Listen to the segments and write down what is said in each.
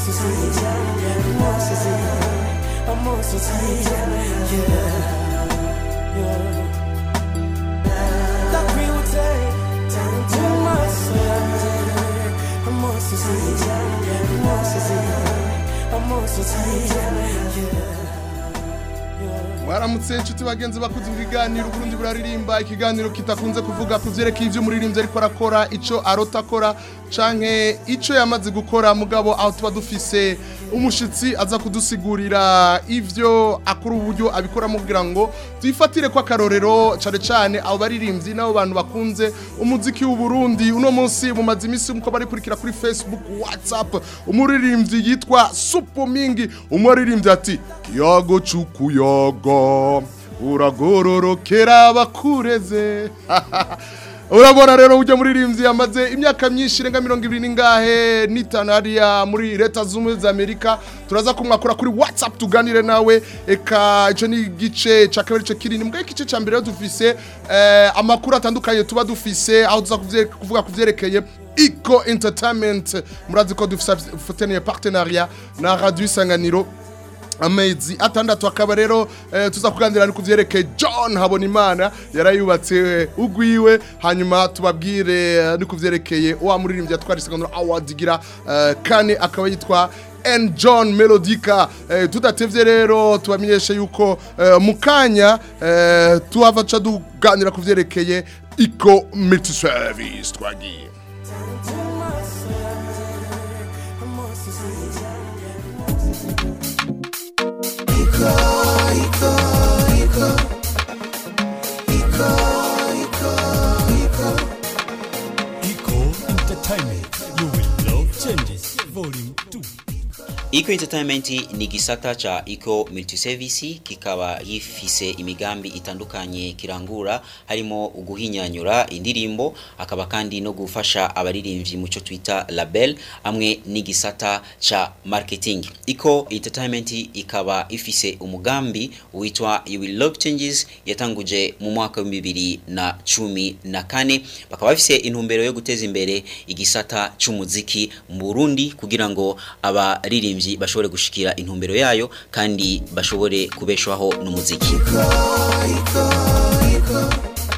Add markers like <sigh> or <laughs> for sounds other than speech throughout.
so tired, I'm so tired, I'm so tired, yeah. yeah. That will take time to myself. I'm so tired, I'm so tired, I'm so tired, yeah. mwaramutse inshuti bagenzi bakuze ibiganiro uburundi buraririmba ikiganiro kitakunze kuvuga ku byerekeye ibyo umuririmbyi ariko arakora icyo arota akora canke icyo yamaze gukora mugabo aho tuba dufise umushyitsi aza kudusigurira ibyo akora uburyo abikoramo kugira ngo twifatire ko akarorero cyane cyane abo baririmbyi n'abo bantu bakunze umuziki w'u Burundi uno munsi mumaze iminsi uko bari kurikira kuri Facebook WhatsApp umuririmbyi yitwa Supomingi umuririmbyi ati cuku cukuyago uragororokera bakureze <laughs> urabona rero ujya muri rimbyi yamaze imyaka myinshi irenga mirongo ibiri n'ingahe n'itanu hariya muri leta z'ubumwe za amerika turaza kumwakura kuri watsapu tuganire nawe eka icyo ni igice cya kabiri cyo kiri mbwa igice cya mbere dufise eh, amakuru atandukanye tuba dufise aho tuza kuvuga ku byerekeye iko entertainment murazi ko dufite partnerariya na radiyo isanganiro amezi atandatu akaba rero eh, tuzakuganira ni kubyerekeye john habonimana yarayubatse eh, ugwiwe hanyuma tubabwire eh, no ku wa muririmbyi yatwara sekondari awadi igira kane akaba yitwa and John Melodica tudatevye rero tubamenyeshe yuko mu kanya tuhava duganira ku byerekeye iko multi service twagiye Entertainment. Eco Entertainment ni gisata cha Eco Multiservice kikaba gifise imigambi itandukanye kirangura harimo uguhinyanyura indirimbo akaba kandi no gufasha abaririmbyi muco twita label amwe ni gisata cha marketing Eco Entertainment ikaba ifise umugambi witwa You Will Love Changes yatanguje mu mwaka bibiri na cumi na kane bakaba bafise intumbero yo guteza imbere igisata cy'umuziki mu Burundi kugira ngo abaririmbyi abaririmbyi bashobore gushikira intumbero yayo kandi bashobore kubeshwaho n'umuziki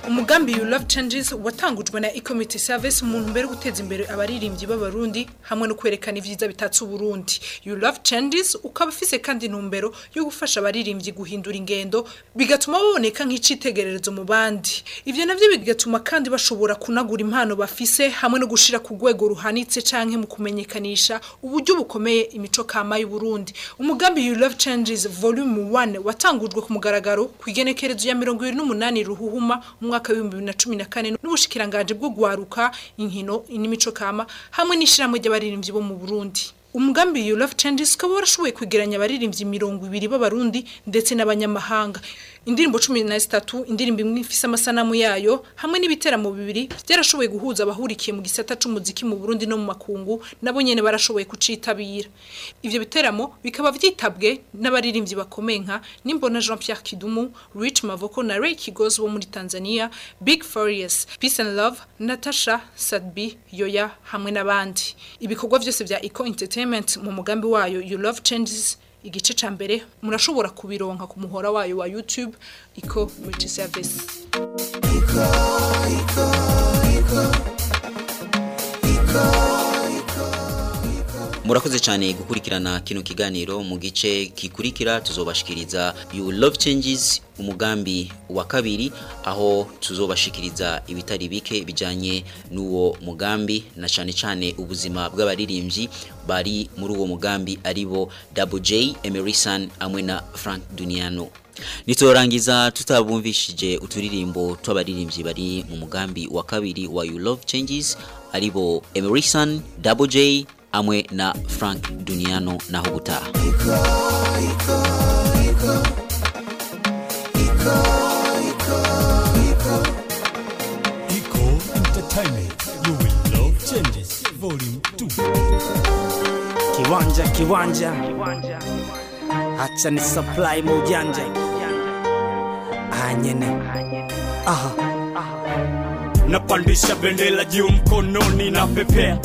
umugambi you love changes watangujwe na e service mu ntumbero yo guteza imbere abaririmbyi b'abarundi hamwe no kwerekana ibyiza bitatse uburundi you love changes ukaba ufise kandi intumbero yo gufasha abaririmbyi guhindura ingendo bigatuma baboneka nk'icitegererezo mu bandi ivyo navyo bigatuma kandi bashobora kunagura impano bafise hamwe no gushira ku rwego ruhanitse canke mu kumenyekanisha uburyo bukomeye imico kama y'uburundi umugambi you love changes volume 1 watangujwe ku mugaragaro ku igenekerezo ya mirongo 28 ruhuhuma umwaka mwaka w'ibihumbi na cumi na kane n'ubushikiranganje bwo guharuka inkino n'imico kama hamwe n'ishyirahamwe ry'abaririmbyi bo mu Burundi umugambi You Love Changes ukaba warashoboye kwegeranya abaririmbyi mirongo ibiri b'abarundi ndetse n'abanyamahanga indirimbo cumi na zitatu indirimbo imwe ifise amasanamu yayo hamwe n'ibiteramo bibiri byarashoboye guhuza abahurikiye mu gisata c'umuziki mu Burundi no mu makungu nabo nyene barashoboye kucitabira ivyo biteramo bikaba vyitabwe n'abaririmbyi bakomeye nka Nimbona Jean Pierre Kidumu Rich Mavoko na Ray Kigozi wo muri Tanzania Big Furious Peace and Love Natasha Sadbi Yoya hamwe n'abandi ibikorwa byose vya Eco Entertainment mu mugambi wayo You Love Changes igice cya mbere murashobora kubironka ku muhora wayo wa yutube iko multi serivisi iko iko iko iko murakoze cyane gukurikirana kino kiganiro mu gice kikurikira tuzobashikiriza you love changes umugambi wa kabiri aho tuzobashikiriza ibitari bike bijyanye n'uwo mugambi na cyane cyane ubuzima bw'abaririmbyi bari muri uwo mugambi aribo WJ Double Emerson hamwe na Frank Duniano nitorangiza tutabumvishije uturirimbo tw'abaririmbyi bari mu mugambi wa kabiri wa You Love Changes ari bo Emerson Double amwe na frank duniano na Huguta. Kiwanja, kiwanja hacha ni supply mujanja anyene aha napandisha bendela juu mkononi na pepea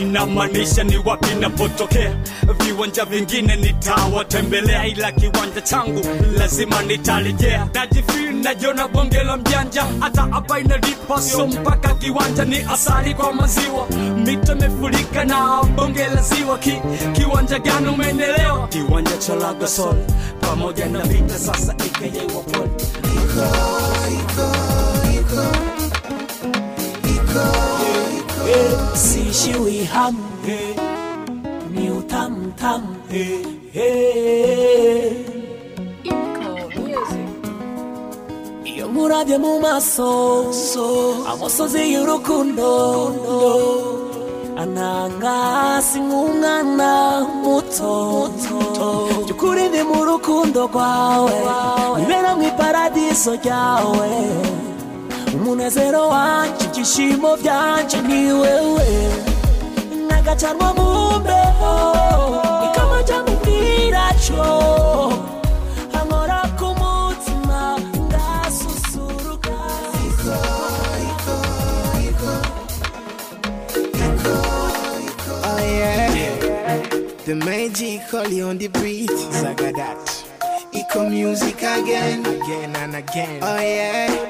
inamaanisha ni wapi napotokea viwanja vingine nitawatembelea ila kiwanja changu lazima nitarejea najifil najona bonge la mjanja hata hapa inalipaso mpaka kiwanja ni asali kwa maziwa mito imefurika na bonge la ziwa Ki, kiwanja gani umeendelewa kiwanja cha lagasol pamoja na vita sasa poli iko, iko, iko. sishiwihamhe ni utamtamhe iyo murabye mu maso amosozi y'urukundo ananga si nk'umwana muto by'ukuri ni mu rukundo rwawe ibera mu iparadiso ryawe umunezero wanje ibyishimo byanje ni wewe nagacanwa mu mbeho ikaba jya mu bwiraco oh, The magic only on the breath, Zagadat. Eco music again, again and again. Oh yeah.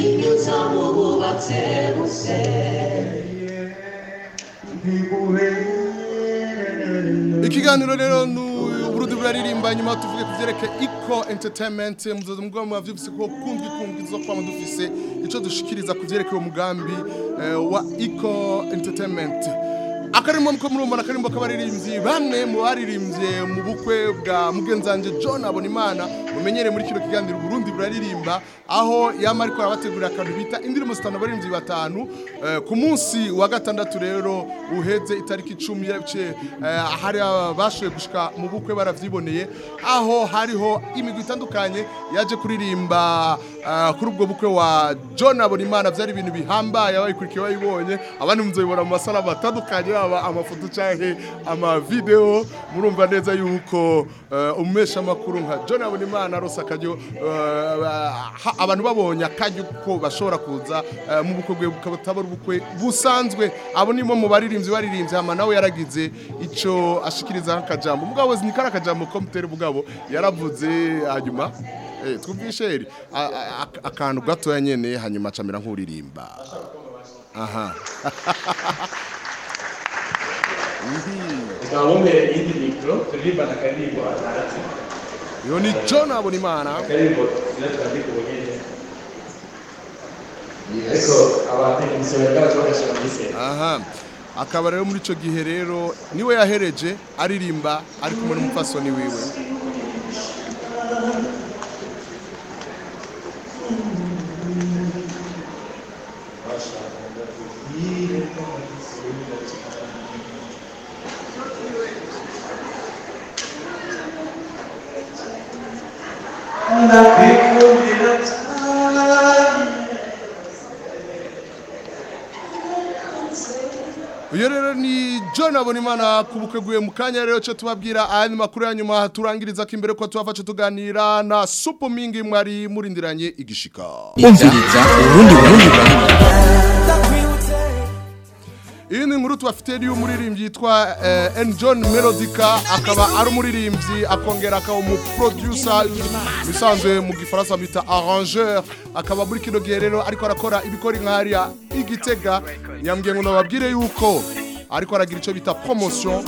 inyuzamo wubatse buse ikiganiro rero ni uburudu buraririmba nyuma tuvuge ku byerekeye iko entertainment muzoza mubwo mubavyibutse ko kumva zo izokwama dufise ico dushikiriza ku byerekeye mugambi eh, wa iko entertainment akarimo ko murumva k'abaririmbyi bamwe mu baririmbye mu bukwe bwa mugenzange john abonimana mumenyere muri kino kiganiro burundi buraririmba aho yaba ariko arabategurira akantu bita indirimbo zitanu abaririmbyi batanu eh, ku munsi wa gatandatu rero uhetse itariki icumi eh, hari abashoboye gushyika mu bukwe barabyiboneye aho hariho imigwi itandukanye yaje kuririmba Ah, kuri ubwo bukwe wa John Aborimana byari ibintu bihambaye abayikurikiye bayibonye abandi muzabibona mu masara batandukanye baba amafoto cyangwa amavideo murumva neza yuko eh, umesha amakuru nka John Aborimana arose akajyo eh, abantu babonye Akajya ko bashobora kuza eh, mu bukwe bwe bukaba ubukwe busanzwe abo nimo mu baririmbyi baririmbye hama nawe yaragize icyo ashikiriza akajambo mugabo zini kara akajambo ko mutera mugabo yaravuze hanyuma Eh, twumvise akantu gatoya nyine hanyuma acamira nk'uririmba aha ni cyo nabona imana aha akaba rero muri icyo gihe rero niwe yahereje aririmba ari kumwe n'umupfasoni wiwe uyu rero ni john abonimana ku bukwe guye mu kanya rero cyo tubabwira ayandi makuru ya nyuma turangiriza ko imbere ko tubafasha tuganira na supu mingi mwari murindiranye igishika umviriza ubundi bundi iyi ni inkuru tubafitiye niyo umuririmbyi yitwa eni eh, john melodica akaba ari umuririmbyi akongera akaba umuprodusa bisanzwe mu gifaransa bita arrangeur akaba muri kino gihe rero ariko arakora ibikora nkariya igitega nyambwiye ngo nababwire yuko ariko aragira icyo bita promotion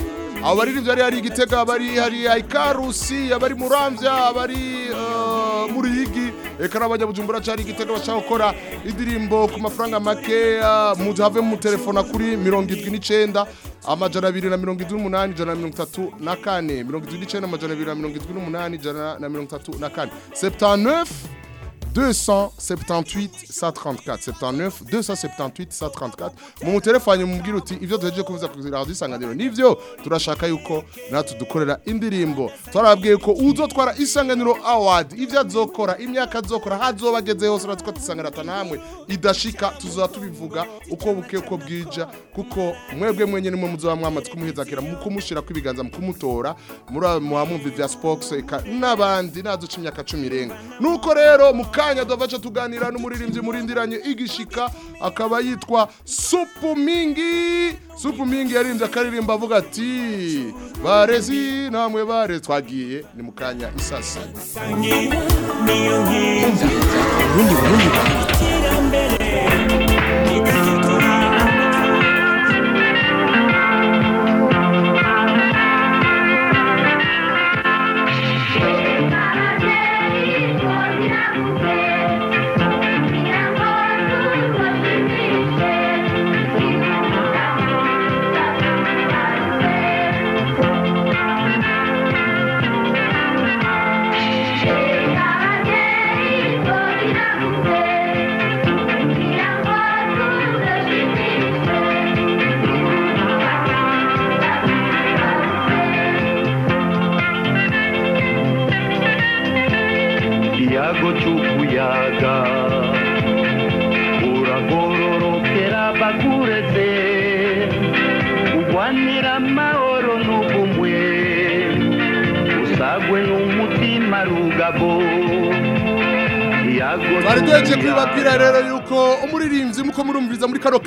abari ni byari hari igitega bari hari aikarusi abari muramvya abari uh, muri yigi eka bujumbura cyari igitega bacha gukora idirimbo ku mafaranga make muje uh, have mu telefone kuri 79 amajana abiri na mirongo irindwi n'umunani ijana na mirongo itatu na kane mirongo irindwi n'icenda amajana abiri na mirongo irindwi n'umunani ijana na mirongo itatu na kane septaneufu 278 134 79 278 134 mumuterefanye mubwira uti ibyo tuhejeje kuvuza ku isanganiro turashaka yuko natwe dukorera indirimbo twarabwiye ko uzotwara isanganiro award ibyo azokora imyaka azokora hazoba ageze hose natwe tusanganira atanamwe idashika tuzaba tubivuga uko buke uko bwija kuko mwebwe mwenye nimwe muzoba mwamatse kumuhezakira mu kumushira kwibiganza mu kumutora muri muhamumva vya Spox n'abandi nazo cimyaka 10 renga nuko rero muka kanya duvaca tuganira n'umuririmbyi murindiranye igishika akaba yitwa supumingi supumingi yarinze akaririmba avuga ati barezi namwe bare twagiye ni mu kanya isasa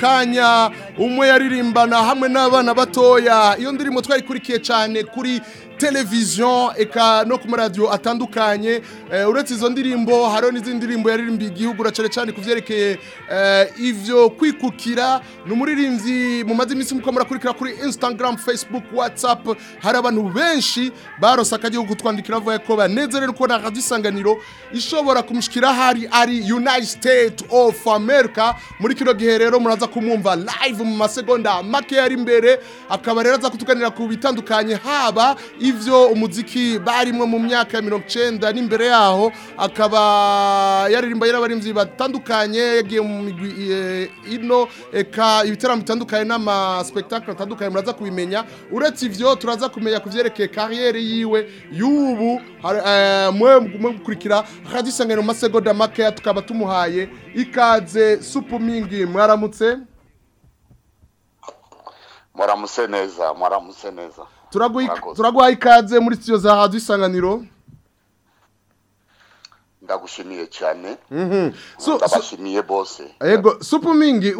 kanya umwe yaririmbana hamwe n'abana batoya iyo ndirimbo twayikurikiye cyane kuri televiziyo eka no ku maradiyo atandukanye Eh, uretse izo ndirimbo hariho n'izindi ndirimbo yaririmbiye igihugu uracare cyane ku byerekeye eh, ibyo kwikukira ni umuririmbyi mumaze iminsi muko murakurikira kuri Instagram Facebook WhatsApp hari abantu benshi barose akagiye kutwandikira avuga ko banezerewe kubona radiyo ishobora kumushyikira hari ari United States of America muri kino gihe rero muraza kumwumva live mu masegonda make yari imbere akaba rero aza kutuganira ku bitandukanye haba ibyo umuziki barimo mu myaka ya mirongo icyenda n'imbere yabo yaho akaba yaririmba yarabarinzi batandukanye yagiye mu migwi eh, ino eka ibitaramo bitandukanye n'amaspektakle atandukanye muraza kubimenya uretse ivyo turaza kumenya kuvyerekeye carrière yiwe y'ubu eh, mwe gukurikira radisanganye mu masegonda makeya tukaba tumuhaye ikaze supu mingi mwaramutse mwaramutse neza mwaramutse neza turaguha ikaze muri studio za radisanganiro ndagushimiye cyane mhm. ndabashimiye bose yego supumingi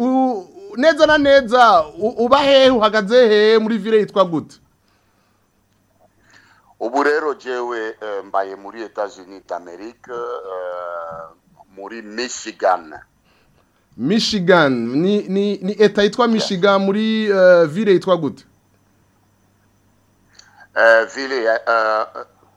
neza na neza uba hehe uhagaze hehe muri vire yitwa gute ubu rero jewe eh, mbaye muri etajini d'Amerique eh, muri michigan michigan ni eta yitwa michigan muri eh, vire yitwa gute vire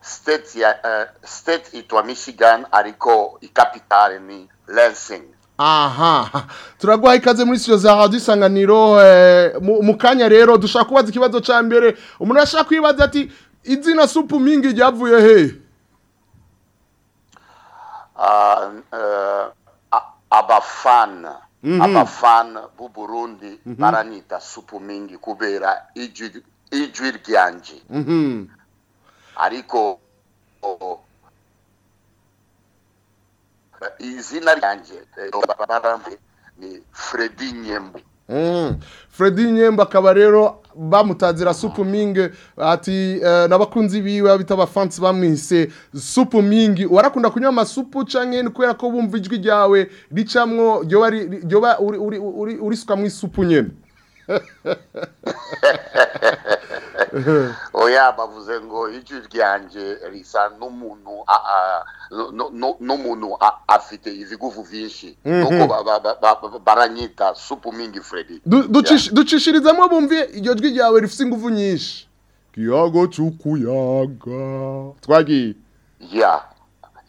state, ya, uh, state itwa Michigan ariko ikapitale ni Lansing aha <laughs> turaguha ikaze muri studio za radio isanganiro eh, mu kanya rero dushaka kubaza ikibazo ca mbere umuntu ashaka kwibaza ati izina supu mingi ryavuye he uh, ah, uh, eh, abafana mm -hmm. abafan b'u Burundi mm -hmm. baranyita supu mingi kubera ijwi ijwi ryanje mm -hmm. ariko izina ryanjye eh, ni Freddy nyembo mm. Freddy nyembo akaba rero bamutanzira supumingi ati eh, n'abakunzi biwe bita abafansi bamwise supumingi warakunda kunywa amasupu cyangwa kubera ko bumva ijwi ryawe ricamwo ryoba urisuka mu isupu nyine <laughs> oya bavuze ngo ijwi ryanjye risa n'umuntu n'umuntu afite ibiguvu byinshi nuko mhm. baranyita supu mingi ducishirizamo bumve iryo jwi ryawe rifite ingufu nyinshi kiyago cy'ukuyaga twagiye ya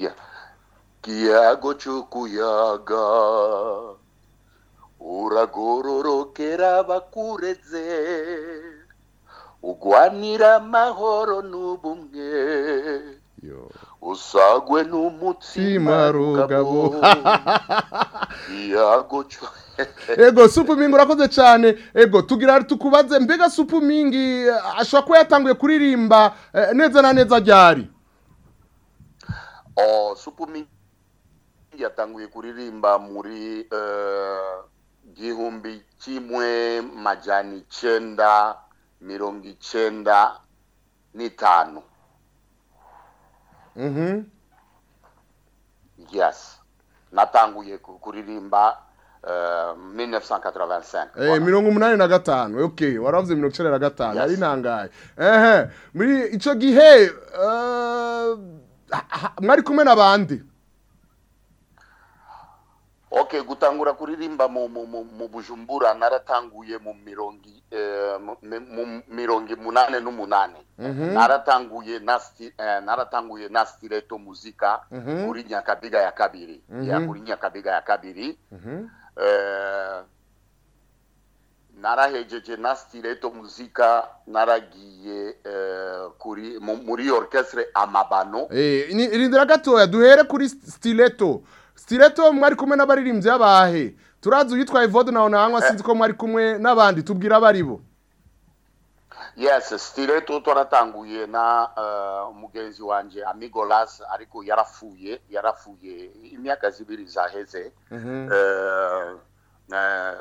ya kiyago cy'ukuyaga uragororokera bakureze ugwanira amahoro n'ubumwe usagwe n'umutsima rugabo <laughs> <laughs> ego supu mingi urakoze cyane ego tugira tukubaze mbega supu mingi eh, ashobora kuba yatanguye kuririmba eh, neza na neza ryari oh, supu mingi yatanguye kuririmba muri eh, igihumbi kimwe majyana icyenda mirongo icyenda n'itanu mhm. yasi natanguye kuririmba eh, eh, mirongo umunani na gatanu ok waravuze mirongo icyenda na gatanu ari ntangaye muri icyo gihe eh, mwari kumwe n'abandi okay gutangura kuririmba mu mu bujumbura naratanguye mu mirongo eh, mu mirongo umunani n'umunani mhm. naratanguye eh, naratanguye na stiletto muzika mhm. kuri nyakabiga ya kabiri mhm. ya kuri nyakabiga ya kabiri eh, narahejeje na stiletto muzika naragiye muri orchestre amabano rindira gatoya duhere kuri stiletto sireto mwari kumwe n'abaririmbyi bahe turazi uyitwa Evode nawe nahanywa eh. sinzi ko mwari kumwe n'abandi tubwira abaribo yes sireto twaratanguye na eh, umugenzi wanjye amigolasi ariko yarafuye yarafuye imyaka zibiri zaheze mhm. eh,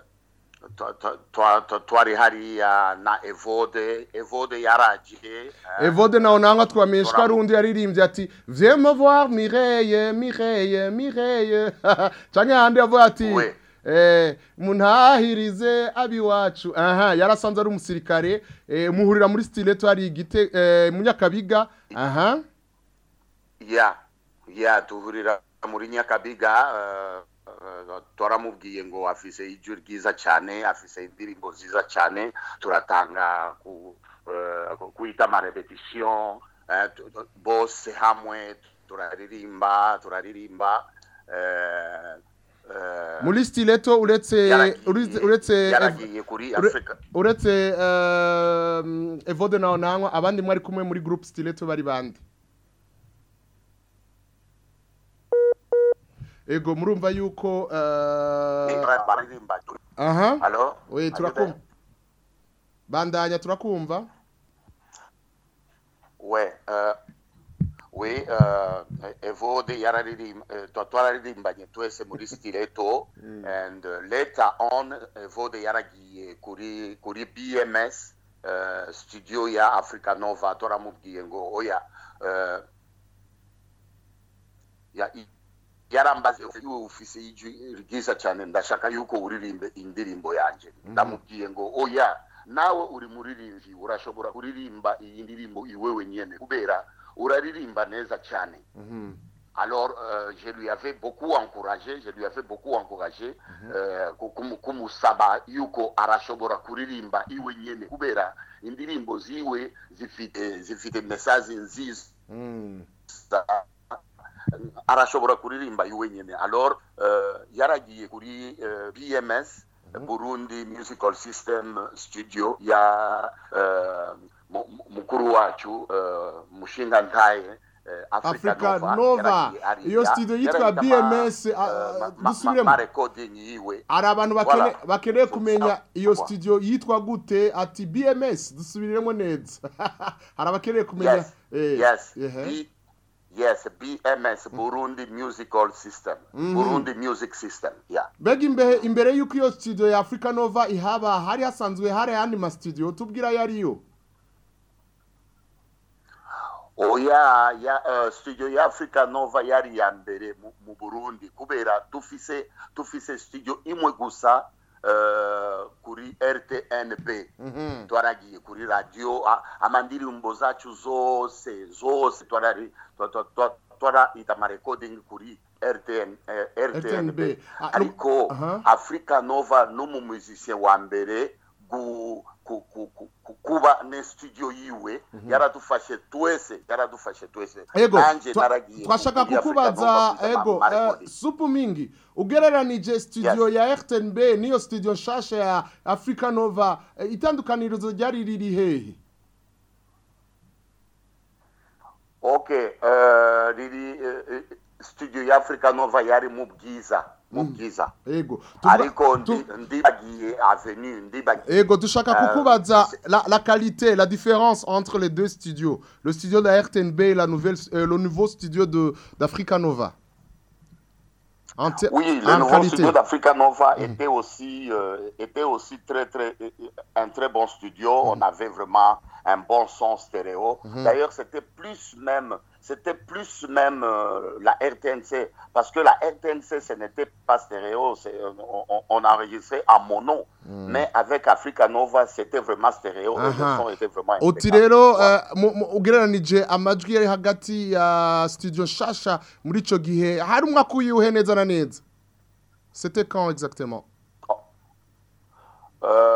twarihariya na evode evode yaragiye eh, evode nawe ntabwo twamenye ko yaririmbye ati voir mireye mireye mireye <laughs> cyangwa ahandi yavuga ati eh, muntahirize abiwacu aha yarasanze ari umusirikare eh, muhurira muri sitileto hari igite munyakabiga aha ya ya duhurira muri nyakabiga twaramubwiye ngo afise ijwi ryiza cyane afise indirimbo nziza cyane turatanga kwita eh, amarepetisiyo eh, bose hamwe turaririmba turaririmba eh, muri stileto uretse uretse uretse evode nawe nanywa abandi mwari kumwe muri groupe stileto bari bande ego murumva yuko uh, aha we turakumva bandanya turakumva we tu uh, uh, evode twararirimbanye twese muri <laughs> stileto mm. and later on evode yaragi kuri kuri bms studio ya africa nova twaramubwiye ngo oya ya yarambaze uyu ufise ryiza cyane ndashaka yuko uririmbe indirimbo yanjye mm. ndamubwiye ngo oya nawe uri muririmbyi urashobora kuririmba iyi ndirimbo iwe nyene kubera uraririmba neza cyane mhm. alors euh, je lui avais beaucoup encouragé je lui avais beaucoup encouragé mhm. euh, kumusaba yuko arashobora kuririmba iwe nyene kubera indirimbo ziwe zifite zifite message nziza mm. arashobora kuririmba wenyine alor eh, yaragiye kuri eh, bms mhm. burundi musical system studio ya eh, mukuru wacu mushinga ntaye africa nova iyo studio yitwa bms ah, dusubiremo hari abantu bakeneye kumenya iyo studio yitwa gute ati bms dusubiremo neza <laughs> hari abakeneye kumenya Yes, BMS mm. Burundi Musical System. Mm -hmm. Burundi Music System. Yeah. Bega imbere imbere yuko iyo studio ya Africa Nova ihaba hari hasanzwe hari yandi ma studio tubwira yari yo. Oya oh, ya uh, studio ya Africa Nova yari ya mbere mu, Burundi kubera tufise tufise studio imwe gusa Uh, kuri rtnb mm -hmm. twaragiye kuri radio amandirimbo zacu zose zose twara idama recording kuri rtn eh, rtnb ah, ariko uh-huh. africa nova n'umu musicien wa mbere kuba ne studio yiwe mhm. yaradufashe twese yaradufashe twese nanjye naragiye twashaka kukubaza ego eh, supu mingi ugereranije studio ya rtnb niyo studio nshasha ya africa nova eh, itandukanirizo ryari riri hehe okay uh, riri uh, studio y'africanova yari mu bwiza mu mm. bwiza Ego, ariko ndibagiye tu dushaka euh, kukubaza la, la qualité la différence entre les deux studios le studio de la RTNB et la nouvelle euh, le nouveau studio de Nova. en oui, le nouveau studio d'Africa Nova mm. était aussi euh, était aussi très très un très bon studio. Mm. On avait vraiment un bon son stéréo. Mhm. D'ailleurs, c'était plus même, c'était plus même euh, la RTNC, parce que la RTNC, ce n'était pas stéréo, euh, on, a enregistrait en mono, mhm. mais avec Africa Nova, c'était vraiment stéréo, le son était vraiment. Otirero, ugereranije amajwi hagati ya studio Shasha muri gihe C'était quand exactement? Euh,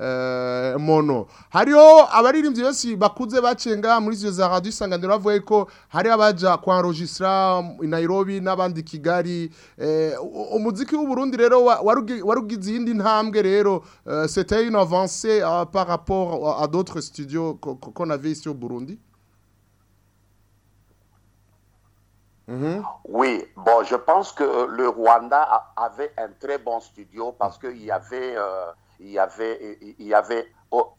Euh, mono Hario, abaririmbyi benshi bakuze bacenga muri izo za radiyo isanganiro bavuga ko hari abaja kwa rojisitara Nairobi n'abandi kigali eh, umuziki Burundi, rero warugize iyindi ntambwe rero eh, C'était une avancée euh, par rapport à d'autres studios qu'on avait ici au Burundi Mhm. Oui, bon, je pense que le Rwanda avait un très bon studio parce qu'il y avait euh, il y avait, il y avait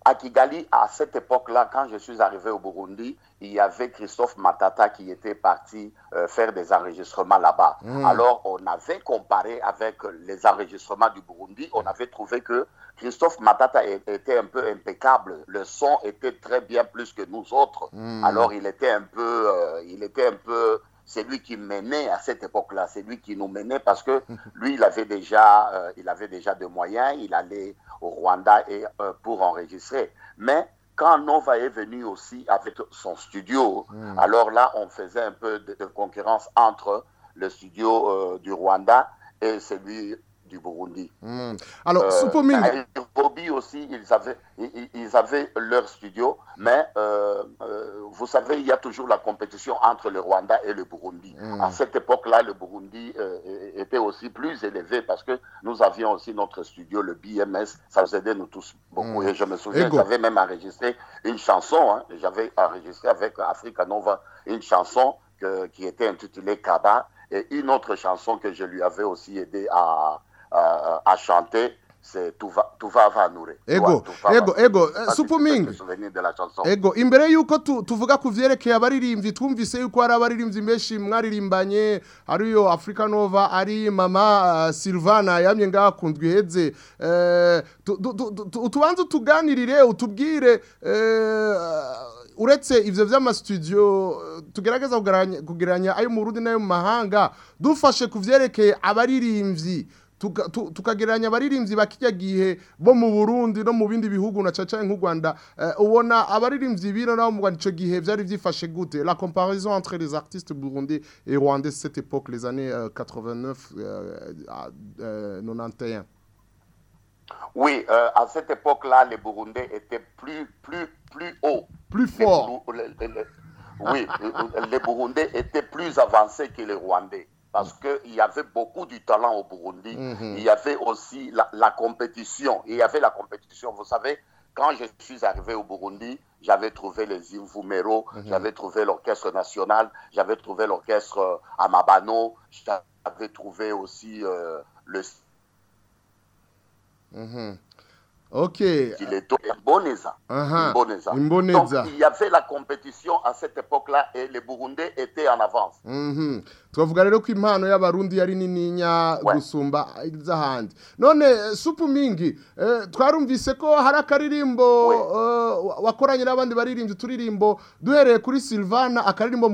à Kigali, à cette époque-là, quand je suis arrivé au Burundi, il y avait Christophe Matata qui était parti euh, faire des enregistrements là-bas. Hmm. Alors, on avait comparé avec les enregistrements du Burundi, on avait trouvé que Christophe Matata était un peu impeccable. Le son était très bien plus que nous autres. Hmm. Alors, il était un peu, euh, il était un peu c'est lui qui menait à cette époque-là, c'est lui qui nous menait parce que mhm. lui, il avait déjà, des euh, il avait déjà moyens, il allait au Rwanda et, euh, pour enregistrer. Mais quand Nova est venu aussi avec son studio, mhm. alors là, on faisait un peu de, concurrence entre le studio euh, du Rwanda et celui du Burundi. Hmm. Alors, euh, aussi, ils avaient, ils, leur studio, mais euh, euh, vous savez, il y a toujours la compétition entre le Rwanda et le Burundi. Hmm. À cette époque-là, le Burundi était aussi plus élevé parce que nous avions aussi notre studio, le BMS. Ça nous aidait nous tous beaucoup. Hmm. Et je me souviens, j'avais même enregistré une chanson. Hein. j'avais enregistré avec Africa Nova une chanson qui était intitulée Kaba et une autre chanson que je lui avais aussi aidé à, uh, à chanter, ego ego ego eh, supuming ego imbere yuko tuvuga ku vyerekeye abaririmbyi twumvise yuko hari abaririmbyi benshi mwaririmbanye ariyo Africa Nova ari mama eh, Silvana yamye ngakundwe heze uh, eh, tubanze tuganirire utubwire uretse ibyo by'amasutudiyo tugerageza kugeranya ayo mu Burundi n'ayo mu mahanga dufashe kuvyerekeye abaririmbyi tukagereranya abaririmbyi bakijya gihe bo mu Burundi no mu bindi bihugu na caca nk'u Rwanda eh, ubona abaririmbyi bino nabo mu Rwanda ico gihe byari byifashe gute la comparaison entre les artistes burundais et rwandais cette époque les années 89 euh, 91 euh, euh, oui, euh, à cette époque-là, les Burundais étaient plus, plus, plus haut Plus forts. oui, les Burundais étaient plus avancés que les Rwandais parce qu'il y avait beaucoup du talent au Burundi. Mhm. Il y avait aussi la, compétition. Il y avait la compétition. Vous savez, quand je suis arrivé au Burundi, j'avais trouvé les Infumero, mhm. j'avais trouvé l'Orchestre national, j'avais trouvé l'Orchestre euh, Amabano, j'avais trouvé aussi euh, le... Mhm. Ok. Il est donc Uh -huh. Imboneza. Imboneza. Ah, ah. Donc, il y avait la compétition à cette époque-là et les Burundais étaient en avance. Mm -hmm. twavuga rero ko impano y'abarundi yari nininya gusumba iz'ahandi none eh, supu mingi eh, twarumvise ko hari akaririmbo eh, wakoranye n'abandi baririmbyi uturirimbo duhereye kuri silvana akaririmbo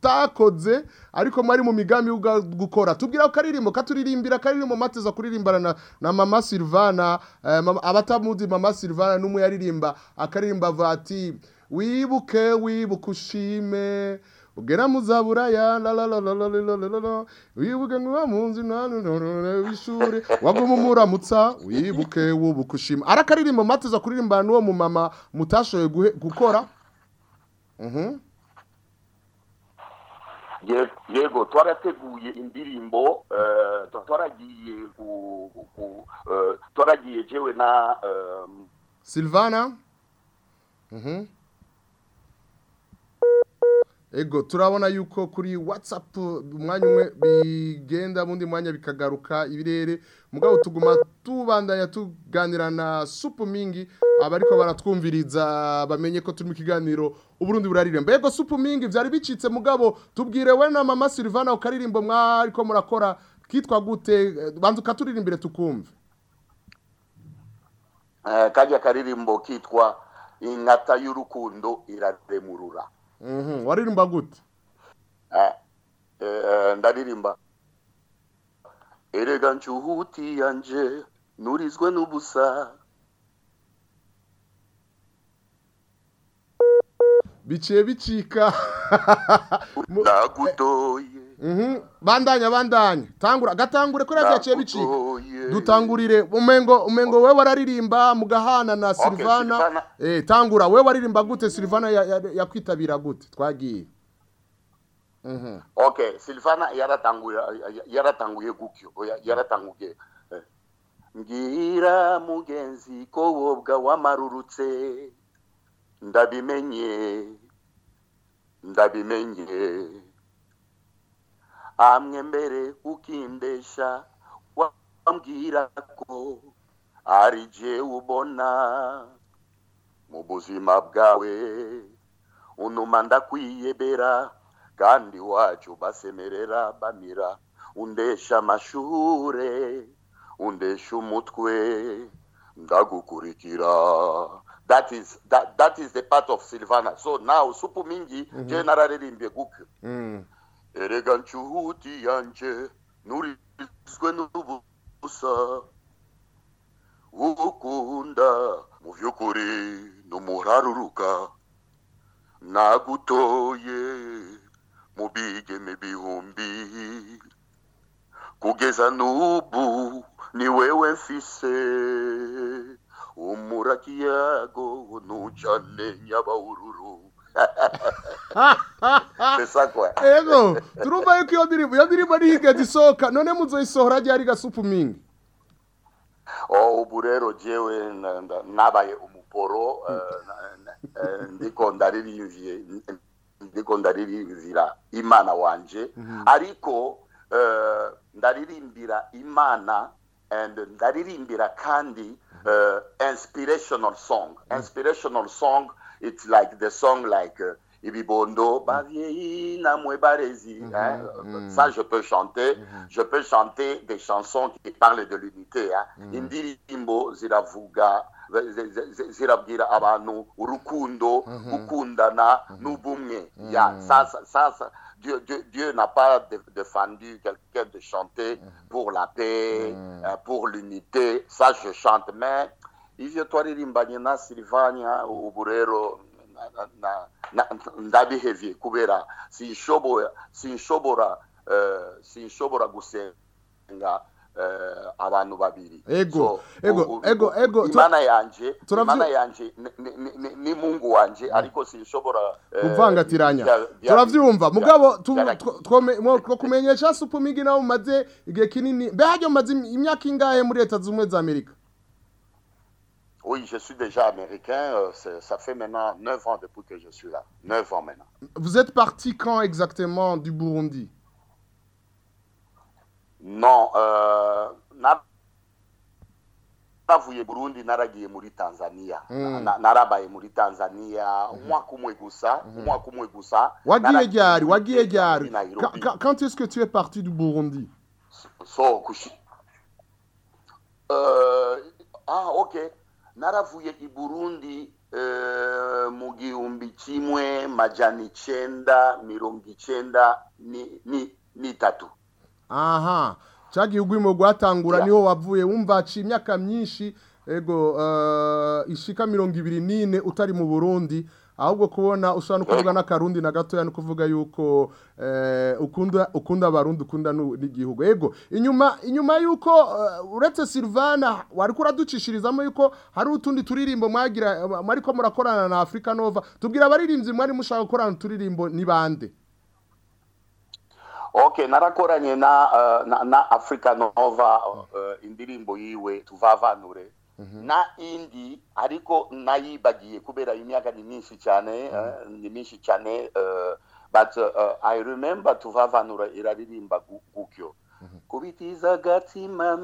mutakoze ariko mwari mu migambi gukora tubwira ko katuririmbira karirimbo mateza kuririmbana na mama Silvana eh, abatamuzi mama Silvana n'umwe yaririmba akaririmba ati wibuke wibuke ushime ugera mu zaburaya la wibuke nguba munzi nanu w'ishuri waguma umuramutsa wibuke wubuke ushima arakaririmbo mateza kuririmbana n'uwo mu mama mutashoye gukora mhm yego twarateguye indirimbo eh, twaragiye eh, twaragiye jewe na silvana mhm. ego turabona yuko kuri watsapu umwanya umwe bigenda undi mwanya bikagaruka ibirere mugabo tuguma tubandanya tuganira na supu mingi abariko baratwumviriza bamenye ko turi mu kiganiro uburundi burarire mbego supu mingi byari bicitse mugabo tubwire we na mama Silvana ukaririmbo mwariko murakora kitwa gute banza ukaturirimbire tukumve eh, kajya karirimbo kitwa inkata y'urukundo iraremurura mhm, waririmba gute eh, eh, ndaririmba erega nshuhuti yanje nurizwe n'ubusa biciye bicika <laughs> nagudoye mhm. bandanya bandanya tangura agatangure ko gaciye bicika dutangurire umengo umengo we wararirimba mu na silvana eh, tangura we waririmba gute silvana yakwitabira gute twagiye Mm -hmm. silvana yaratanguye yaratanguye gukyo yaratanguye eh. mbwira mugenzi ko wobwa wamarurutse ndabimenye ndabimenye amwe mbere ukindesha wambwira ko ari je ubona mu buzima bwawe unuma ndakwiyebera kandi iwacu basemerera bamira undesha amashure undesha umutwe ndagukurikira that is that, that is the part of Silvana so now supu mingi mm -hmm. je nararirimbye gutyo mm. erega nshuhuti yanje nurizwe n'ubusa ugukunda mu by'ukuri n'umuraruruka nagutoye mubige mibihumbi kugeza nubu ni wewe mfise umuraki yago nujane nyabaururu <laughs> eh? ego turumva yuko iyo ndirimbo iyo ndirimbo ariho igagisohoka none muzoyisohora ryari gasupu mingi oh ubu rero jewe nabaye umuporo eh, eh, ndiko ndaririmvye ndiko ndaririmbira imana wanje mhm. ariko eh, ndaririmbira imana and ndaririmbira kandi eh, inspirational song mhm. inspirational song it's like the song like eh, Ibibondo, mhm. Namwe Barezi. Hein? Ça, je peux chanter. Je peux chanter des chansons qui parlent de l'unité. Hein? Indirimbo, Ziravuga, zirabwira abantu urukundo mhm. gukundana mhm. n'ubumwe mhm. Dieu, Dieu, Dieu n'a pas défendu quelqu'un de chanter pour la paix, euh, pour l'unité. Ça, je chante. Mais ivyo twaririmbanye na Silvania ubu Ndabi ndabihevye kubera sinshobora euh, sinshobora gusenga eh, abantu babiri ego ego ego ego imana yanje imana yanje ni mungu wanje ariko sinshobora eh, kuvangatiranya turavyumva mugabo two kumenyesha supumigi nawe umaze igihe kinini mbe haryo maze imyaka ingahe muri leta zumwe za amerika Oui, je suis déjà américain. Euh, ça fait maintenant 9 ans depuis que je suis là. 9 ans maintenant. Vous êtes parti quand exactement du Burundi non euh, navuye burundi naragiye muri tanzania hmm. narabaye muri tanzania hmm. umwaka umwe gusa hmm. umwaka umwe gusa wagiye ryari wagiye ryari quand est-ce que tu es parti du burundi so euh, ah ok naravuye i burundi euh, mu gihumbi kimwe majana ni ni ni n'itatu aha cya gihugu rwatangura niho wavuye wumva haciye imyaka myinshi ego uh, ishika mirongo ibiri n'ine utari mu burundi ahubwo kubona ushobora no kuvuga n'akarundi na gatoya no kuvuga yuko uh, ukunda ukunda abarundi ukunda n'igihugu ego inyuma inyuma yuko uh, uretse Silvana wari kuraducishirizamo yuko hari utundi turirimbo mwagira ariko murakorana na Africa Nova tubwira abaririmbyi mwari mushaka gukorana uturirimbo ni bande ok narakoranye na uh, na, na nova uh, indirimbo yiwe tuvavanure mhm. na indi ariko nayibagiye kubera imyaka ni myinshi cyane mhm. uh, ni myinshi cyane but i remember tuvavanura iraririmba gutyo mhm. kubitiza agatima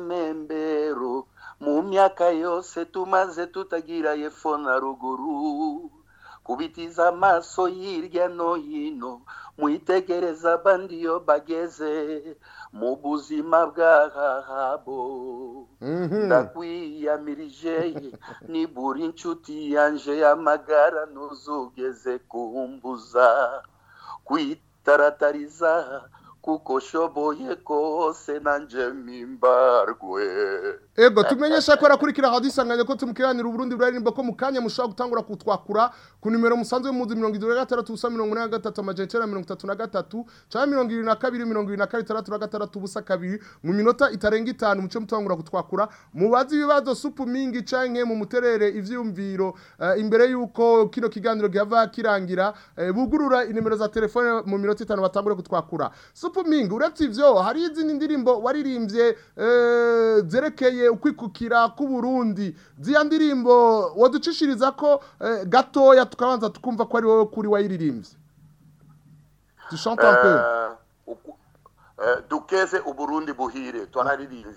mu myaka yose tumaze tutagira yefo na ruguru kubitiza amaso hirya no hino mwitegereza abandi iyo bageze mu buzima bw'ahahabo mhm. ndakwiyamirije <laughs> nibura inshuti yanjye y'amagara ntuzugeze kumbuza kwitaratariza kuko shoboye kose nanjye mimbarwe ego tumenyesha ko arakurikira hadisi ko tumukiranira uburundi buraririmba ko mu kanya mushobora gutangura kutwakura ku nimero musanzwe mu mirongo itatu na gatandatu ubusa mirongo ine na gatatu amajana icyenda mirongo itatu na gatatu cyangwa mirongo irindwi na kabiri mirongo irindwi na kane itandatu na gatandatu ubusa kabiri mu minota itarenga itanu muce mutangura kutwakura mubaze ibibazo supu mingi mu muterere ivyumviro eh, imbere yuko kino kiganiro gihava kirangira uh, bugurura inimero za telefone mu minota itanu batangure kutwakura supu mingi uretse ivyo hari izindi ndirimbo waririmbye uh, zerekeye ukwikukira k'uburundi ziriya ndirimbo waducishiriza ko eh, gatoya tukabanza tukumva ko ari wowe kuri wayiririmbye dushante pe eh, eh, dukeze uburundi buhire twararirimbye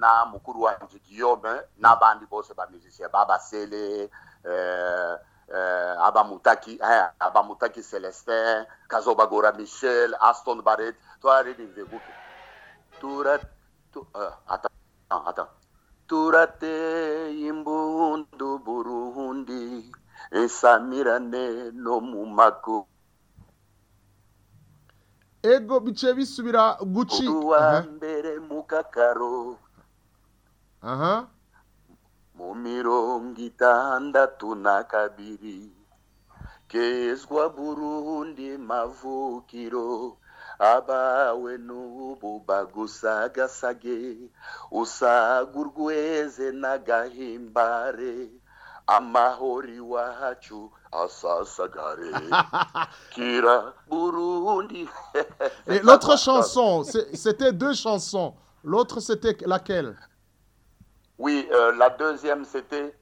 na mukuru wanjye guillaume n'abandi bose bamizisiye babasele abamutaki abamutaki celestin kazobagora michel aston baret twararirimbye guke tura tu, ata Nada. turateye imbundu burundi insamirane no mu mago ego bice bisubira gucika uwa mbere mu kakaro aha mu mirongo itandatu na kabiri kezwa burundi mavukiro abawenubu bagusagasage usagurweze n'agahimbare amahori iwacu asasagare <laughs> kira burundi <laughs> et l'autre chanson c'était deux chansons l'autre c'était laquelle oui euh, la deuxième c'était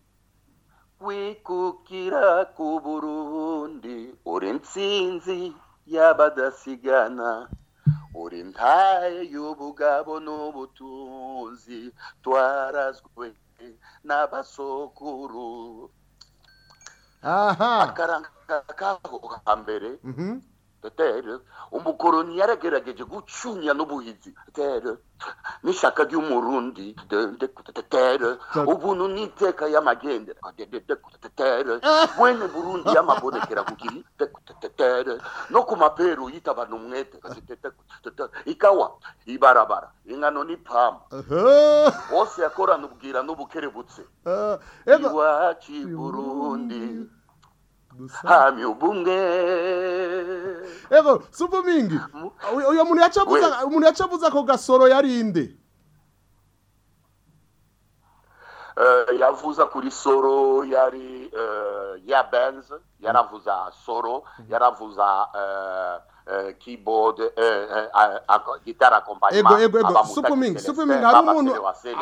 oui ku burundi uri y'abadasigana uri ntaye y'ubugabo n'ubutunzi twarazwe n'abasokuru aha akaranga k'aho hambere mhm. umukoroni yaragerageje gucunya n'ubuhizi n'ishaka ry'umurundi ubuntu n'iteka y'amagendera bwene ah! burundi y'amabonekera kugira no ku maperu yitabana umwete ikawa ibarabara ingano n'ipampa hose yakorana ubwira n'ubukerebutse ah! iwacu i hamya ubumwe yego si ubumingi muntu yacabuza umuntu yacabuza ako gasoro yarinde eh, yavuza kuri soro yari eh, ya benzi yaravuza soro mm-hmm. yaravuza eh, keyboard gitara akompanyima ego ego supumingi supumingi hari umuntu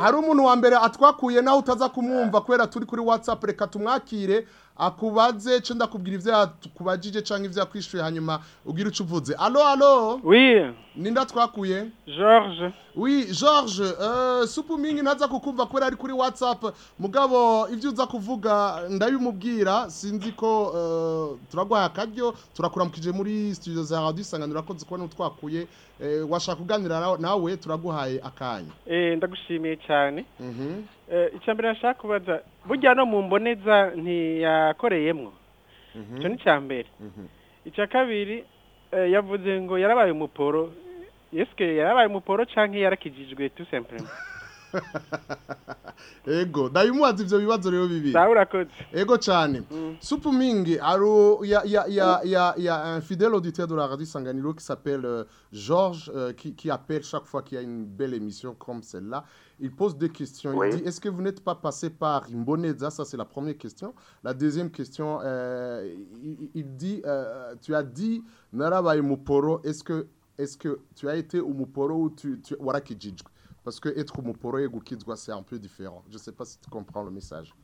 hari umuntu wa mbere atwakuye nawe utaza kumwumva kubera turi kuri whatsapp reka tumwakire akubaze cyo ndakubwira ivyo kubajije canke ivyo yakwishuye hanyuma ugira ucu uvuze allo allo oui ninda twakuye George oui George euh supumingi ntaza kukumva kubera ari kuri WhatsApp mugabo ibyo uza kuvuga ndabimubwira sinzi ko uh, turagwa akaryo turakuramukije muri studio za Radio Isanganiro akoze kubona utwakuye Eh, washaka kuganira nawe turaguhaye akanya eh, ndagushimiye cyane mhm. eh, icya mbere nashaka kubaza burya no mu mboneza ntiyakoreyemo mhm. icyo ni icya mbere mhm. icya kabiri yavuze ngo yarabaye umuporo yesike yarabaye umuporo cyangwa yarakijijwe tu sempurema <laughs> ego ego mm. ya un fidèle auditeur de la radio Sanganiro qui s'appelle euh, Georges euh, qui, qui appelle chaque fois qu'il y a une belle émission comme celle-là il pose des questions. Il dit Est-ce que vous n'êtes pas passé par Imboneza Ça, c'est la première question. La deuxième question, euh, il, dit Tu as dit Est-ce que, est que tu as été au Muporo ou tu, tu parce que être Moporo et Gukidwa, c'est un peu différent. Je ne sais pas si tu comprends le message.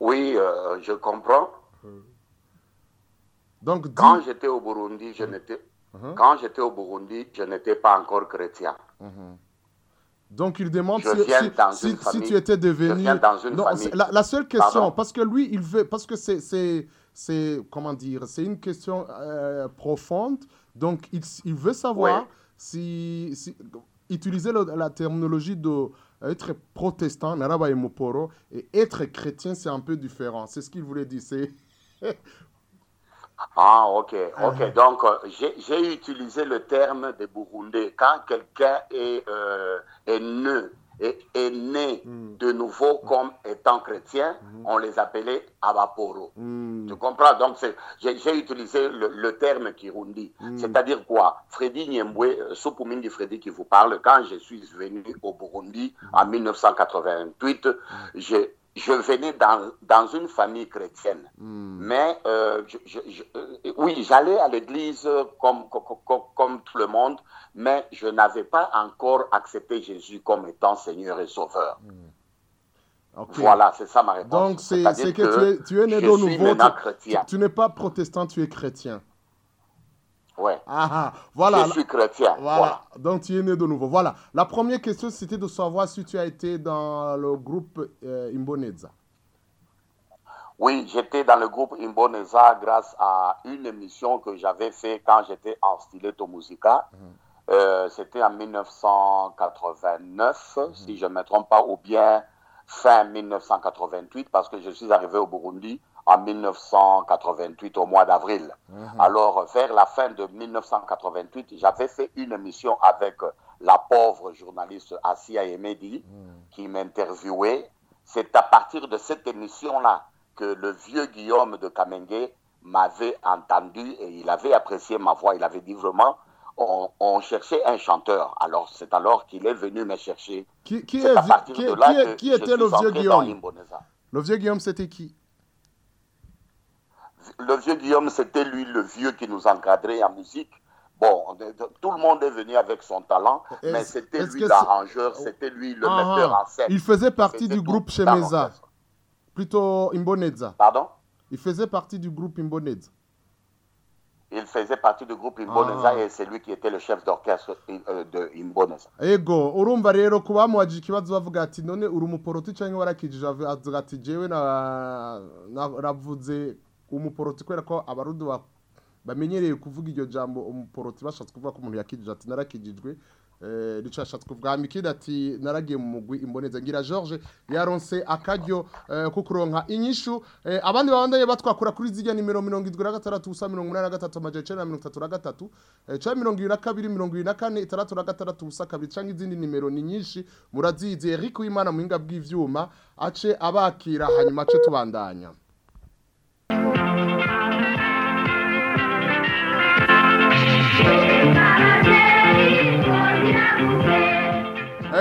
Oui, euh, je comprends. Euh. Donc, Quand j'étais au Burundi, je hein. n'étais hein. quand j'étais au Burundi, je n'étais pas encore chrétien. Hein. Donc il demande si, tu étais devenu. La, seule question, parce que lui, il veut, parce que c'est, comment dire, c'est une question euh, profonde. Donc il, veut savoir si, utiliser la terminologie de euh, être protestant, Naraba et et être chrétien, c'est un peu différent. C'est ce qu'il voulait dire. <laughs> ah, ok, ah. ok. Donc, euh, j'ai utilisé le terme de Burundais. Quand quelqu'un est, euh, est, et est mm. de nouveau mm. comme étant chrétien, mm. on les appelait Abaporo. Tu comprends Donc j'ai utilisé le, terme Kirundi. C'est-à-dire quoi Freddy Nyembwe, de euh, Freddy qui vous parle, quand je suis venu au Burundi en 1988, j'ai je venais dans, dans une famille chrétienne. Hmm. Mais euh, euh, oui, j'allais à l'église comme, comme, comme, tout le monde, mais je n'avais pas encore accepté Jésus comme étant Seigneur et Sauveur. Hmm. Voilà, c'est ça ma réponse. Donc, c'est que, tu es, tu es né de nouveau. tu n'es pas protestant, tu es chrétien. Ouais. Ah, ah, voilà. Je suis chrétien. Voilà. Donc tu es né de nouveau. Voilà. La première question, c'était de savoir si tu as été dans le groupe euh, Imboneza. Oui, j'étais dans le groupe Imboneza grâce à une émission que j'avais fait quand j'étais en stiletto musica. Mhm. Euh, c'était en 1989, si mhm. je ne me trompe pas, ou bien fin 1988, parce que je suis arrivé au Burundi en 1988, au mois d'avril. Mhm. Alors, vers la fin de 1988, j'avais fait une émission avec la pauvre journaliste Assia Emedi mhm. qui m'interviewait. C'est à partir de cette émission-là que le vieux Guillaume de Kamengue m'avait entendu et il avait apprécié ma voix. Il avait dit vraiment, on, cherchait un chanteur. Alors, c'est alors qu'il est venu me chercher. Qui, est, qui, était le vieux Guillaume Le vieux Guillaume, c'était qui le vieux Guillaume, c'était lui le vieux qui nous encadrait en musique. Bon, tout le monde est venu avec son talent, mais c'était lui l'arrangeur, c'était lui le ah, metteur en ah, ah. scène. Il faisait partie du groupe Chemeza, plutôt Imboneza. Pardon Il faisait partie du groupe Imboneza. Il faisait partie du groupe Imboneza et c'est lui qui était le chef d'orchestre euh, de Imboneza. Ego, urumva rero kuba muwaje bavuga ati none uri umuporoti umuporoti kubera ko abarundi bamenyereye kuvuga iryo jambo umuporoti bashatse kuvuga ko umuntu yakijije ati narakijijwe eh, Richard Shatkubwami kid ati naragiye mu mugwi imboneza ngira George yaronse akaryo eh, ko kuronka inyishu eh, abandi babandaye batwakura kuri zijya nimero mirongo mirongo na usa 83 amajeje 33 cyangwa 24 na kabiri mirongo na na kane cyangwa izindi nimero ni nyinshi murazizi Eric Uwimana muhinga bw’ibyuma ace abakira hanyuma ace tubandanya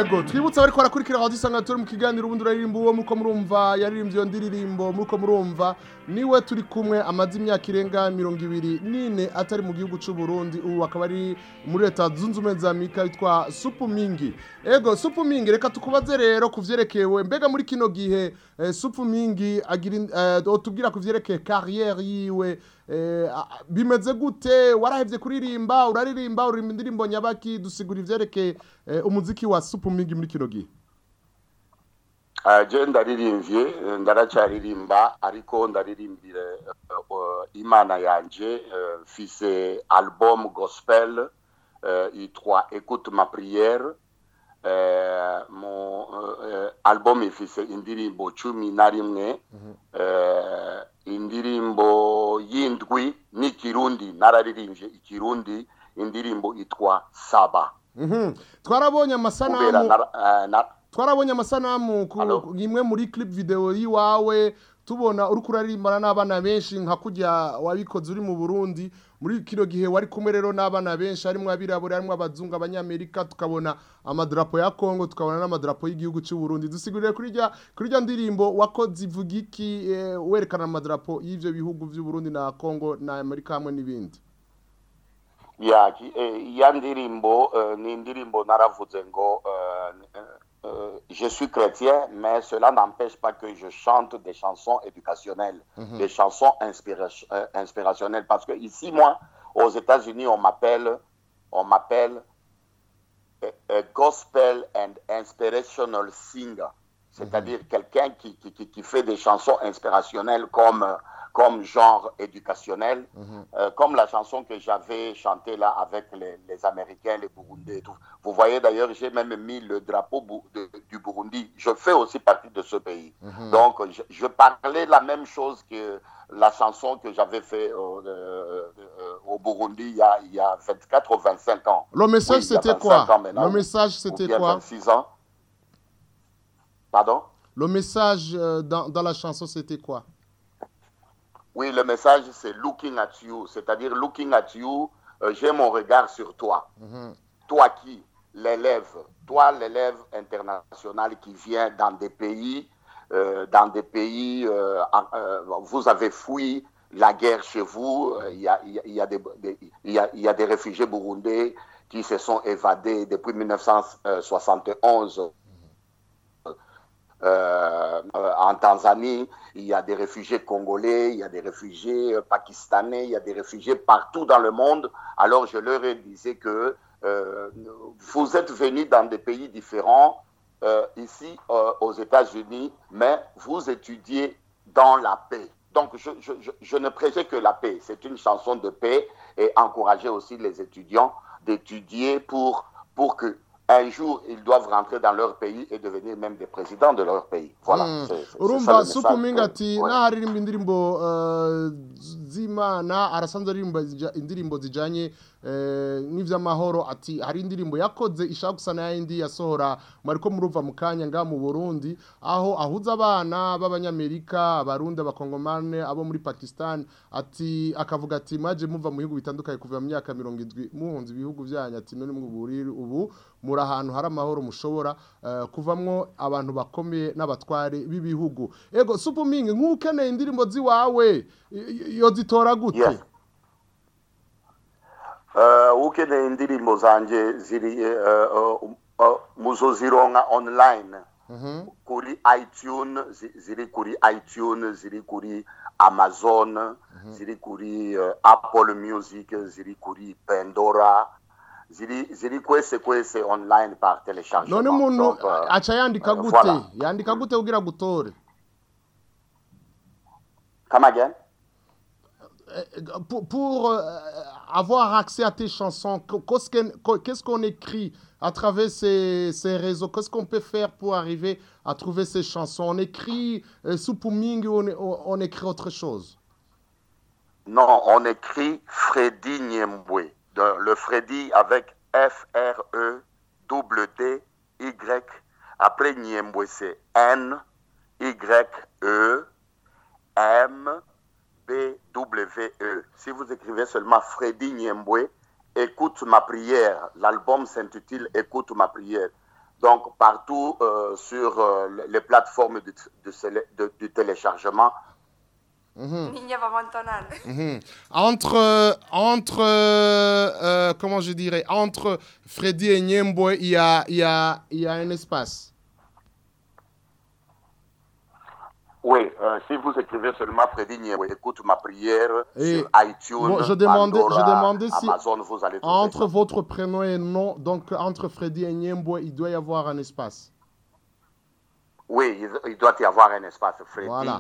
Ego twibutsa bari kwarakurikira aho dusanga turi mu kiganiro ubundi uririmbo uwo muko murumva yaririmbye iyo ndirimbo muko murumva niwe turi kumwe amaze imyaka irenga mirongo ibiri nine atari mu gihugu cy'u Burundi ubu akaba ari muri leta zunze ubumwe za Amerika yitwa Supumingi Ego Supumingi reka tukubaze rero kuvyerekewe mbega muri kino gihe eh, Supumingi agira uh, eh, tubwira kuvyerekeye carrière yiwe Eh, bimeze gute warahebye kuririmba uraririmba uririmba indirimbo nyabaki dusigura ibyerekeye eh, umuziki wa supumingi muri kino gihe agenda ah, aririmbye eh, ndaracyaririmba ariko ndaririmbire imana yanjye mfise album gospel yitwa ekute mapuriyeri mu album ifise indirimbo cumi na rimwe mhm. indirimbo y'indwi n'ikirundi nararirimbye ikirundi indirimbo itwa saba mhm. twarabonye amasanamu eh, twarabonye amasanamu imwe muri clip video y'iwawe tubona uri kuraririmbana n'abana benshi nka kujya wabikoze uri mu burundi muri kino gihe wari kumwe rero n'abana benshi harimo abirabura harimo abazungu abanyamerika tukabona amadarapo ya kongo tukabona n'amadarapo y'igihugu cy'u Burundi dusigurire kuri kurya ndirimbo wakoze ivuga iki eh, werekana amadarapo y'ivyo bihugu by'u Burundi na kongo na amerika hamwe n'ibindi ya eh, ndirimbo eh, ni indirimbo naravuze ngo Euh, je suis chrétien, mais cela n'empêche pas que je chante des chansons éducationnelles, mhm. des chansons euh, inspirationnelles. Parce que ici, moi, aux États-Unis, on m'appelle, on m'appelle euh, gospel and inspirational singer c'est-à-dire quelqu'un qui, qui, qui, fait des chansons inspirationnelles comme, comme genre éducationnel, mhm. euh, comme la chanson que j'avais chantée là avec les, Américains, les Burundais Vous voyez d'ailleurs, j'ai même mis le drapeau du Burundi. Je fais aussi partie de ce pays. Mhm. Donc, je, parlais la même chose que la chanson que j'avais fait euh, euh, au Burundi il y, a, il y a 24 ou 25 ans. Le message, c'était quoi Le message, c'était quoi ans. Pardon Le message euh, dans, la chanson, c'était quoi Oui, le message, c'est looking at you. C'est-à-dire, looking at you, euh, j'ai mon regard sur toi. Mhm. Toi qui L'élève, toi l'élève international qui vient dans des pays, euh, dans des pays, vous avez fui la guerre chez vous, il y, il y a des réfugiés burundais qui se sont évadés depuis 1971 euh, en Tanzanie, il y a des réfugiés congolais, il y a des réfugiés euh, pakistanais, il y a des réfugiés partout dans le monde. Alors je leur ai disais que euh, vous êtes venus dans des pays différents, ici aux États-Unis, mais vous étudiez dans la paix. Donc je, ne prêchais que la paix. C'est une chanson de paix et encourager aussi les étudiants d'étudier pour, pour que un jour, ils doivent rentrer dans leur pays et devenir même des présidents de leur pays. Voilà. Hmm. Eh, n'iby'amahoro ati hari indirimbo yakoze ishaka gusa n'ayindi yasohora mwariko muruva mu nga mu Burundi aho ahuza abana b'abanyamerika abarundi abakongomane abo muri Pakistan ati akavuga ati Maje muva mu bihugu bitandukanye kuva mu myaka 70 muhunze ibihugu byanyu ati none mwuburi ubu muri ahantu hari amahoro mushobora uh, kuvamwo abantu bakomeye n'abatware b'ibihugu ego supuming nkukeneye indirimbo ziwawe yozitora gute yeah. uh, eh, ukene indirimbo zanje ziri eh, eh, um, muzozironka online mm-hmm. kuri itunes ziri kuri itunes ziri kuri amazon mm-hmm. ziri kuri uh, apple music ziri kuri pandora ziri ziri kwese kwese online par teleshargement none uh, aca yandika euh, gute voilà. yandika gute kugira gutore kama again Euh, pour, euh, avoir accès à tes chansons, qu'est-ce qu'on écrit à travers ces, réseaux Qu'est-ce qu'on peut faire pour arriver à trouver ces chansons On écrit euh, ou on, écrit autre chose Non, on écrit Freddy Niembwe. le Freddy avec f r e W d y Après Niembwe, c'est N-Y-E-M bwe w e. Si vous écrivez seulement Freddy Niembwe, Écoute ma prière. L'album s'intitule Écoute ma prière. Donc, partout euh, sur euh, les plateformes de, téléchargement. Mhm. Mhm. Entre, entre euh, comment je dirais, entre Freddy et Niemboy, il y, il y a un espace. Oui, euh, si vous écrivez seulement Freddy Niyembo, écoute ma prière sur iTunes, je demandais, Pandora, je demandais si Amazon, vous allez trouver. Entre votre prénom et nom, donc entre Freddy et Niembo, il doit y avoir un espace. Oui, il, doit y avoir un espace. Freddy voilà.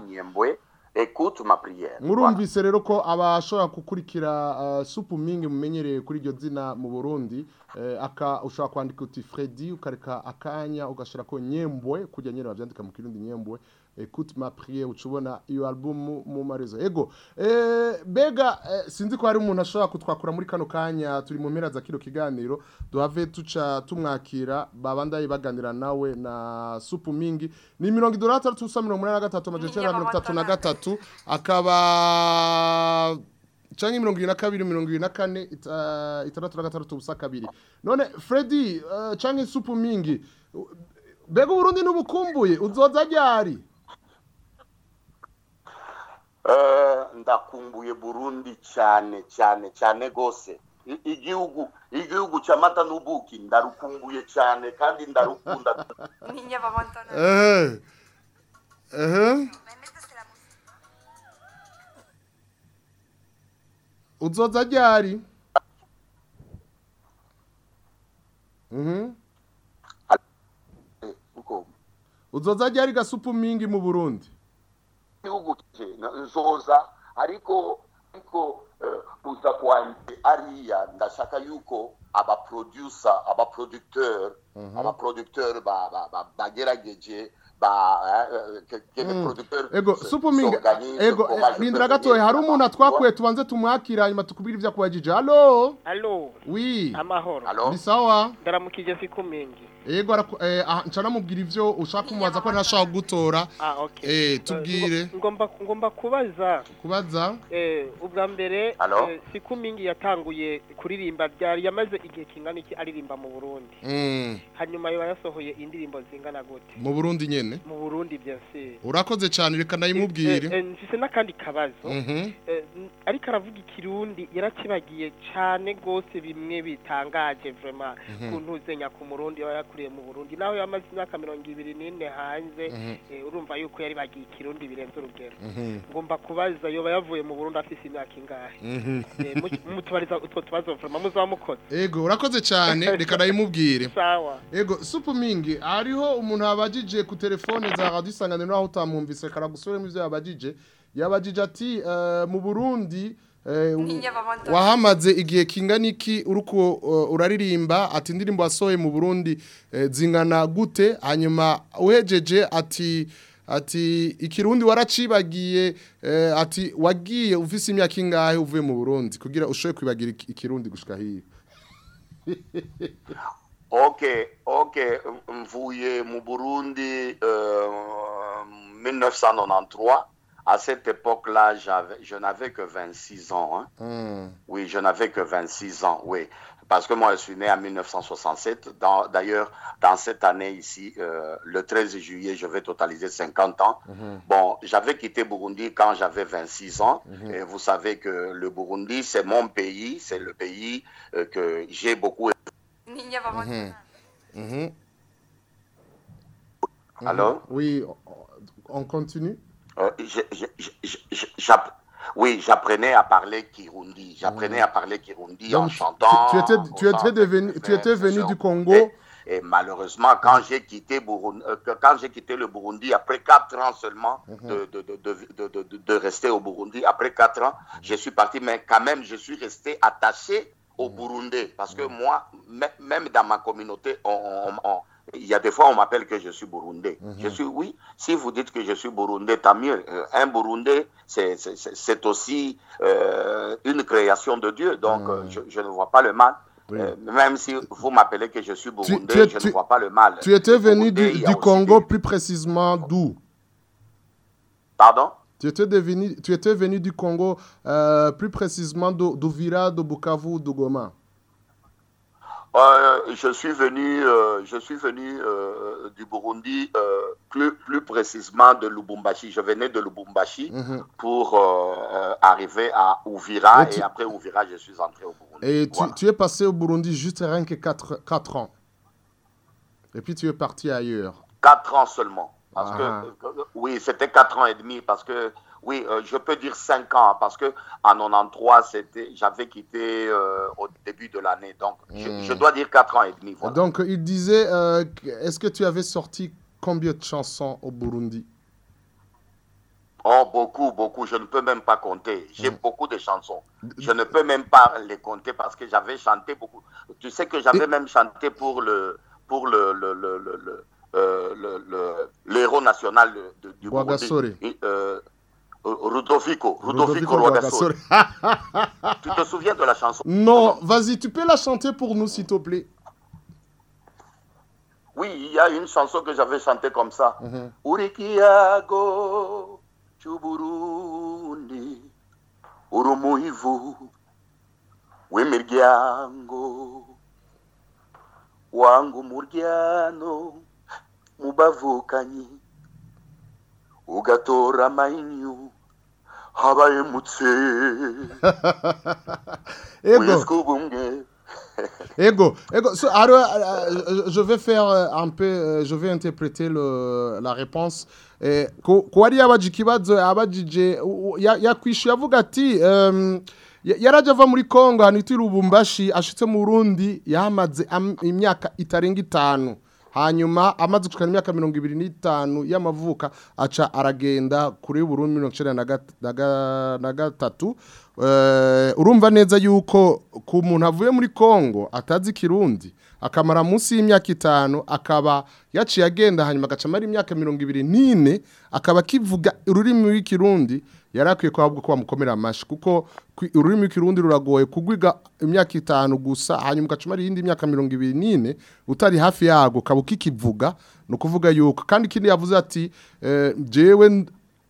écoute ma prière. Murumvise rero ko abashobora kukurikira euh, supu mingi mumenyereye kuri iryo zina mu Burundi, eh, aka ushobora kwandika uti Freddy ukareka akanya ugashira ko Nyembwe kujya nyere bavyandika mu kirundi Nyembwe. écoute ma prière uca iyo album mu marizo ego mbega eh, eh, sinzi ko hari umuntu ashobora kutwakura muri kano kanya turi mu mpera za kino kiganiro duhave tuca tumwakira babandaye baganira nawe na supu mingi ni mirongo itandatu usa mirongo na gatatu amajana icyenda na gatatu akaba canke mirongo ibiri na kabiri mirongo ibiri na kane itandatu na gatandatu ubusa kabiri none fredi eh, supu mingi mbega uburundi ntubukumbuye uzoza ryari Eh, ndakumbuye burundi cyane cyane cyane rwose igihugu igihugu cy'amata n'ubuki ndarukumbuye cyane kandi ndarukunda <laughs> eh, eh, uzoza ryari mhm. uzoza ryari gasupu mingi mu burundi igihugu cye nzoza ariko ariko buza eh, kwanjye ariya ndashaka yuko abaproducer abaproducteur mhm. abaproducteur bagerageje eh, mm. ego supumingi eh, ego rindira gatoya hari umuntu atwakuye tubanze tumwakira hanyuma tukubwira ibyo akwagije alo halo wi amahoro ni sawa ndaramukije sikumingi yego eh, ah, ncanamubwira ibyo ushaka kumubaza ko ntashaka gutora ah, eh, tubwire ngomba kubaza kubaza eh, ubwa mbere sikumingi yatanguye kuririmba byari yamaze igihe kingana iki aririmba mu burundi hmm. hanyuma yaba yasohoye indirimbo zingana gute mu burundi nyine mu burundi byose urakoze cyane reka nayimubwire mfise n'akandi kabazo mhm. ariko aravuga ikirundi yarakibagiye cyane gose bimwe bitangaje vurema mhm. ku Burundi yakuriye mu burundi naho yamaze imyaka mirongo ibiri n'ine hanze mhm. eh, urumva yuko yari bagiye ikirundi birenze urugero mhm. ngomba kubaza yoba yavuye mu burundi afite imyaka ingahe mhm. eh, mutubariza utwo tubazo vuma muzaba mukoze urakoze cyane reka nayimubwire <laughs> sawa yego supumingi hariho umuntu abajije ku telefone za radiyo isanganiro aho utamwumvise karagusubiremo ibyo yabajije yabajije ati eh, mu burundi Eh, um- wahamaze igihe kingana iki uruko uh, uraririmba ati indirimbo wasohoye mu burundi eh, zingana gute hanyuma uhejeje ati ati ikirundi waracibagiye eh, ati wagiye ufise imyaka ingahe uvuye mu burundi kugira ushoboye kwibagira ikirundi gushyira hirya <laughs> mvuye mu burundi 1993 à cette époque-là, je n'avais que 26 ans. Hein. Hmm. Oui, je n'avais que 26 ans, oui. Parce que moi, je suis né en 1967. D'ailleurs, dans, cette année ici, euh, le 13 juillet, je vais totaliser 50 ans. Mhm. Bon, j'avais quitté Burundi quand j'avais 26 ans. Mhm. Et vous savez que le Burundi, c'est mon pays, c'est le pays euh, que j'ai beaucoup aimé. Mhm. Alors Oui, on continue euh, oui, j'apprenais à parler Kirundi. J'apprenais à parler Kirundi en chantant. Tu, étais, venu du Congo. Et, malheureusement, quand j'ai quitté, euh, quitté le Burundi, après 4 ans seulement mm-hmm. de, rester au Burundi, après 4 ans, mm-hmm. je suis parti, mais quand même, je suis resté attaché au mm-hmm. Burundi. Parce que moi, même dans ma communauté, on, il y a des fois, on m'appelle que je suis burundais. Mhm. Je suis, oui, si vous dites que je suis burundais, tant mieux. Euh, un burundais, c'est aussi euh, une création de Dieu. Donc, mhm. je, ne vois pas le mal. Euh, même si vous m'appelez que je suis burundais, je ne vois pas le mal. Tu étais venu du, Congo, plus précisément d'où Pardon tu étais, tu étais venu du Congo, plus précisément d'Ouvira, de Bukavu, de Goma je suis venu, euh, je suis venu euh, du Burundi, euh, plus, plus, précisément de Lubumbashi. Je venais de Lubumbashi mhm. pour arriver à Ouvira et après Ouvira, je suis entré au Burundi. Et tu, es passé au Burundi juste rien que 4, 4, ans. Et puis tu es parti ailleurs. 4 ans seulement. Parce que, ah. oui, c'était 4 ans et demi parce que oui, euh, je peux dire 5 ans, parce que en 93, c'était, j'avais quitté euh, au début de l'année, donc je, hmm. dois dire 4 ans et demi. Donc il disait, euh, est-ce que tu avais sorti combien de chansons au Burundi Oh, beaucoup, beaucoup. Je ne peux même pas compter. J'ai hmm. beaucoup de chansons. Je ne peux même pas les compter parce que j'avais chanté beaucoup. Tu sais que j'avais même chanté pour le, pour le, le, le, le l'héros national du Burundi. Rudovico. Rudovico Rwagasore. tu te souviens de la chanson Non, vas-y, tu peux la chanter pour nous, s'il te plaît. Oui, il y a une chanson que j'avais chantée comme ça. Mhm. Urikiago, Chuburundi, Urumuivu, Wemirgiango, Wangu Murgiano, Kanyi. ugatora amayinyu habayemutse <laughs> witwa <laughs> Ego, ego. So, alors, euh, euh, je vais faire euh, un peu, je vais interpréter le, la réponse. Eh, ko ari yabaje ikibazo abajije yakwishuye avuga ati yaraje ava muri Kongo hanitira ubumbashi ashitse mu Burundi yamaze imyaka itarenga itanu hanyuma amaze gushikana imyaka mirongo ibiri n'itanu y'amavuka aca aragenda kuri Burundi mirongo icyenda na gatatu eh, urumva neza yuko ku muntu avuye muri congo atazi ikirundi akamara munsi y'imyaka itanu akaba yaciye agenda hanyuma agacamara imyaka mirongo ibiri n'ine akaba kivuga ururimi rw'ikirundi yarakwiye ko ahubwo ko bamukomera amashyi kuko ururimi kirundi ruragoye kugwiga imyaka itanu gusa hanyuma ugacuma ari yindi myaka mirongo ibiri n'ine utari hafi yago ukaba ukikivuga ni ukuvuga yuko kandi ikindi yavuze ati eh, jewe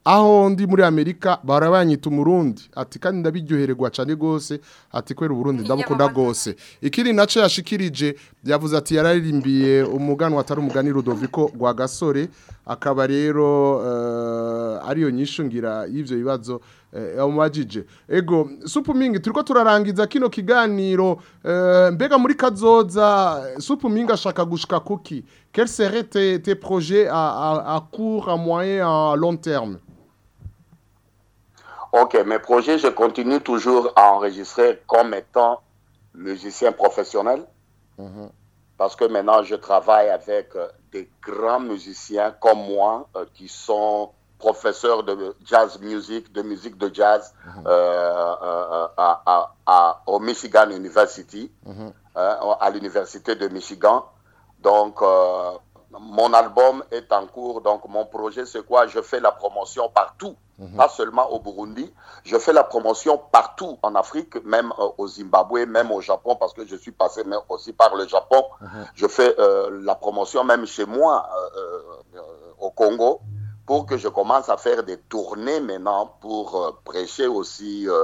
aho ndi muri amerika barabanyita umurundi ati kandi ndabiryohererwa cyane rwose ati kubera uburundi ndabukunda rwose ikiri nacyo yashikirije yavuze ati yararirimbiye umugani watari umugani rudoviko gwa gasore akaba rero eh, ariyo nyishungira y'ibyo bibazo Eh, wamajije ego supu mingi turiko turarangiza kino kiganiro eh, mbega muri kazoza supu mingi ashaka gushika kuki quels seraient tes, tes projets à, à, à, court, à moyen, à long terme Ok, mes projets, je continue toujours à enregistrer comme étant musicien professionnel. Mm -hmm. Parce que maintenant, je travaille avec euh, des grands musiciens comme moi euh, qui sont professeur de jazz music, de musique de jazz mhm. euh, euh, euh, au Michigan University, mhm. hein, à l'université de Michigan. Donc, mon album est en cours. Donc, mon projet, c'est quoi Je fais la promotion partout, mhm. pas seulement au Burundi. Je fais la promotion partout en Afrique, même au Zimbabwe, même au Japon, parce que je suis passé mais aussi par le Japon. Je fais la promotion même chez moi, au Congo pour que je commence à faire des tournées maintenant pour euh, prêcher aussi euh,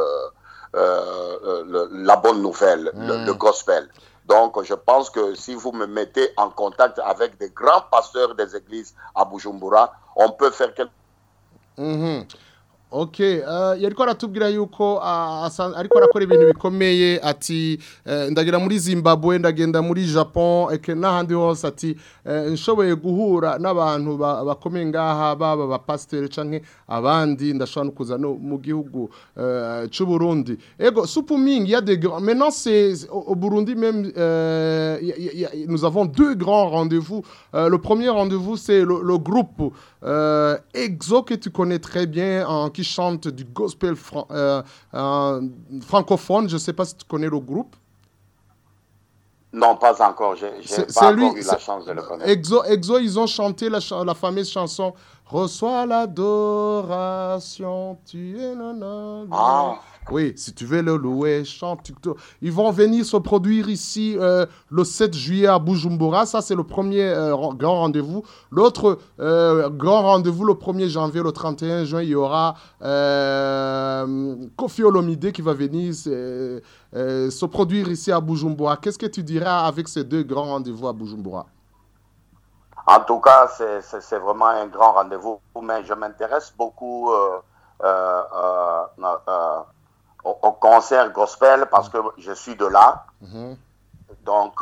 euh, la bonne nouvelle, hmm. le, gospel. Donc, je pense que si vous me mettez en contact avec des grands pasteurs des églises à Bujumbura, on peut faire quelque chose. Hmm. Okay eh, yariko aratubwira yuko ah, ariko arakora ibintu bikomeye ati eh, ndagira muri Zimbabwe ndagenda muri Japan eke n'ahandi hose ati eh, nshoboye guhura n'abantu bakomeye ngaha baba ba pasiteri canke abandi ndashobora kuzano kuza no mu gihugu c'u Burundi ego supuming ya de maintenant c'est au Burundi même nous avons deux grands rendez-vous le premier rendez-vous c'est le, groupe EXO que tu connais très bien en qui chantent du gospel euh, euh, francophone. Je ne sais pas si tu connais le groupe. Non, pas encore. J'ai pas eu la chance de le connaître. Exo, Exo, ils ont chanté la, la fameuse chanson Reçois l'adoration, tu es le ah. Oui, si tu veux le louer, chante. Ils vont venir se produire ici euh, le 7 juillet à Bujumbura. Ça, c'est le premier euh, grand rendez-vous. L'autre euh, grand rendez-vous, le 1er janvier, le 31 juin, il y aura Kofi Olomide qui va venir se produire ici à Bujumbura. Qu'est-ce que tu diras avec ces deux grands rendez-vous à Bujumbura en tout cas, c'est vraiment un grand rendez-vous, mais je m'intéresse beaucoup euh, euh, euh, au, concert gospel parce que je suis de là. Mhm. Donc,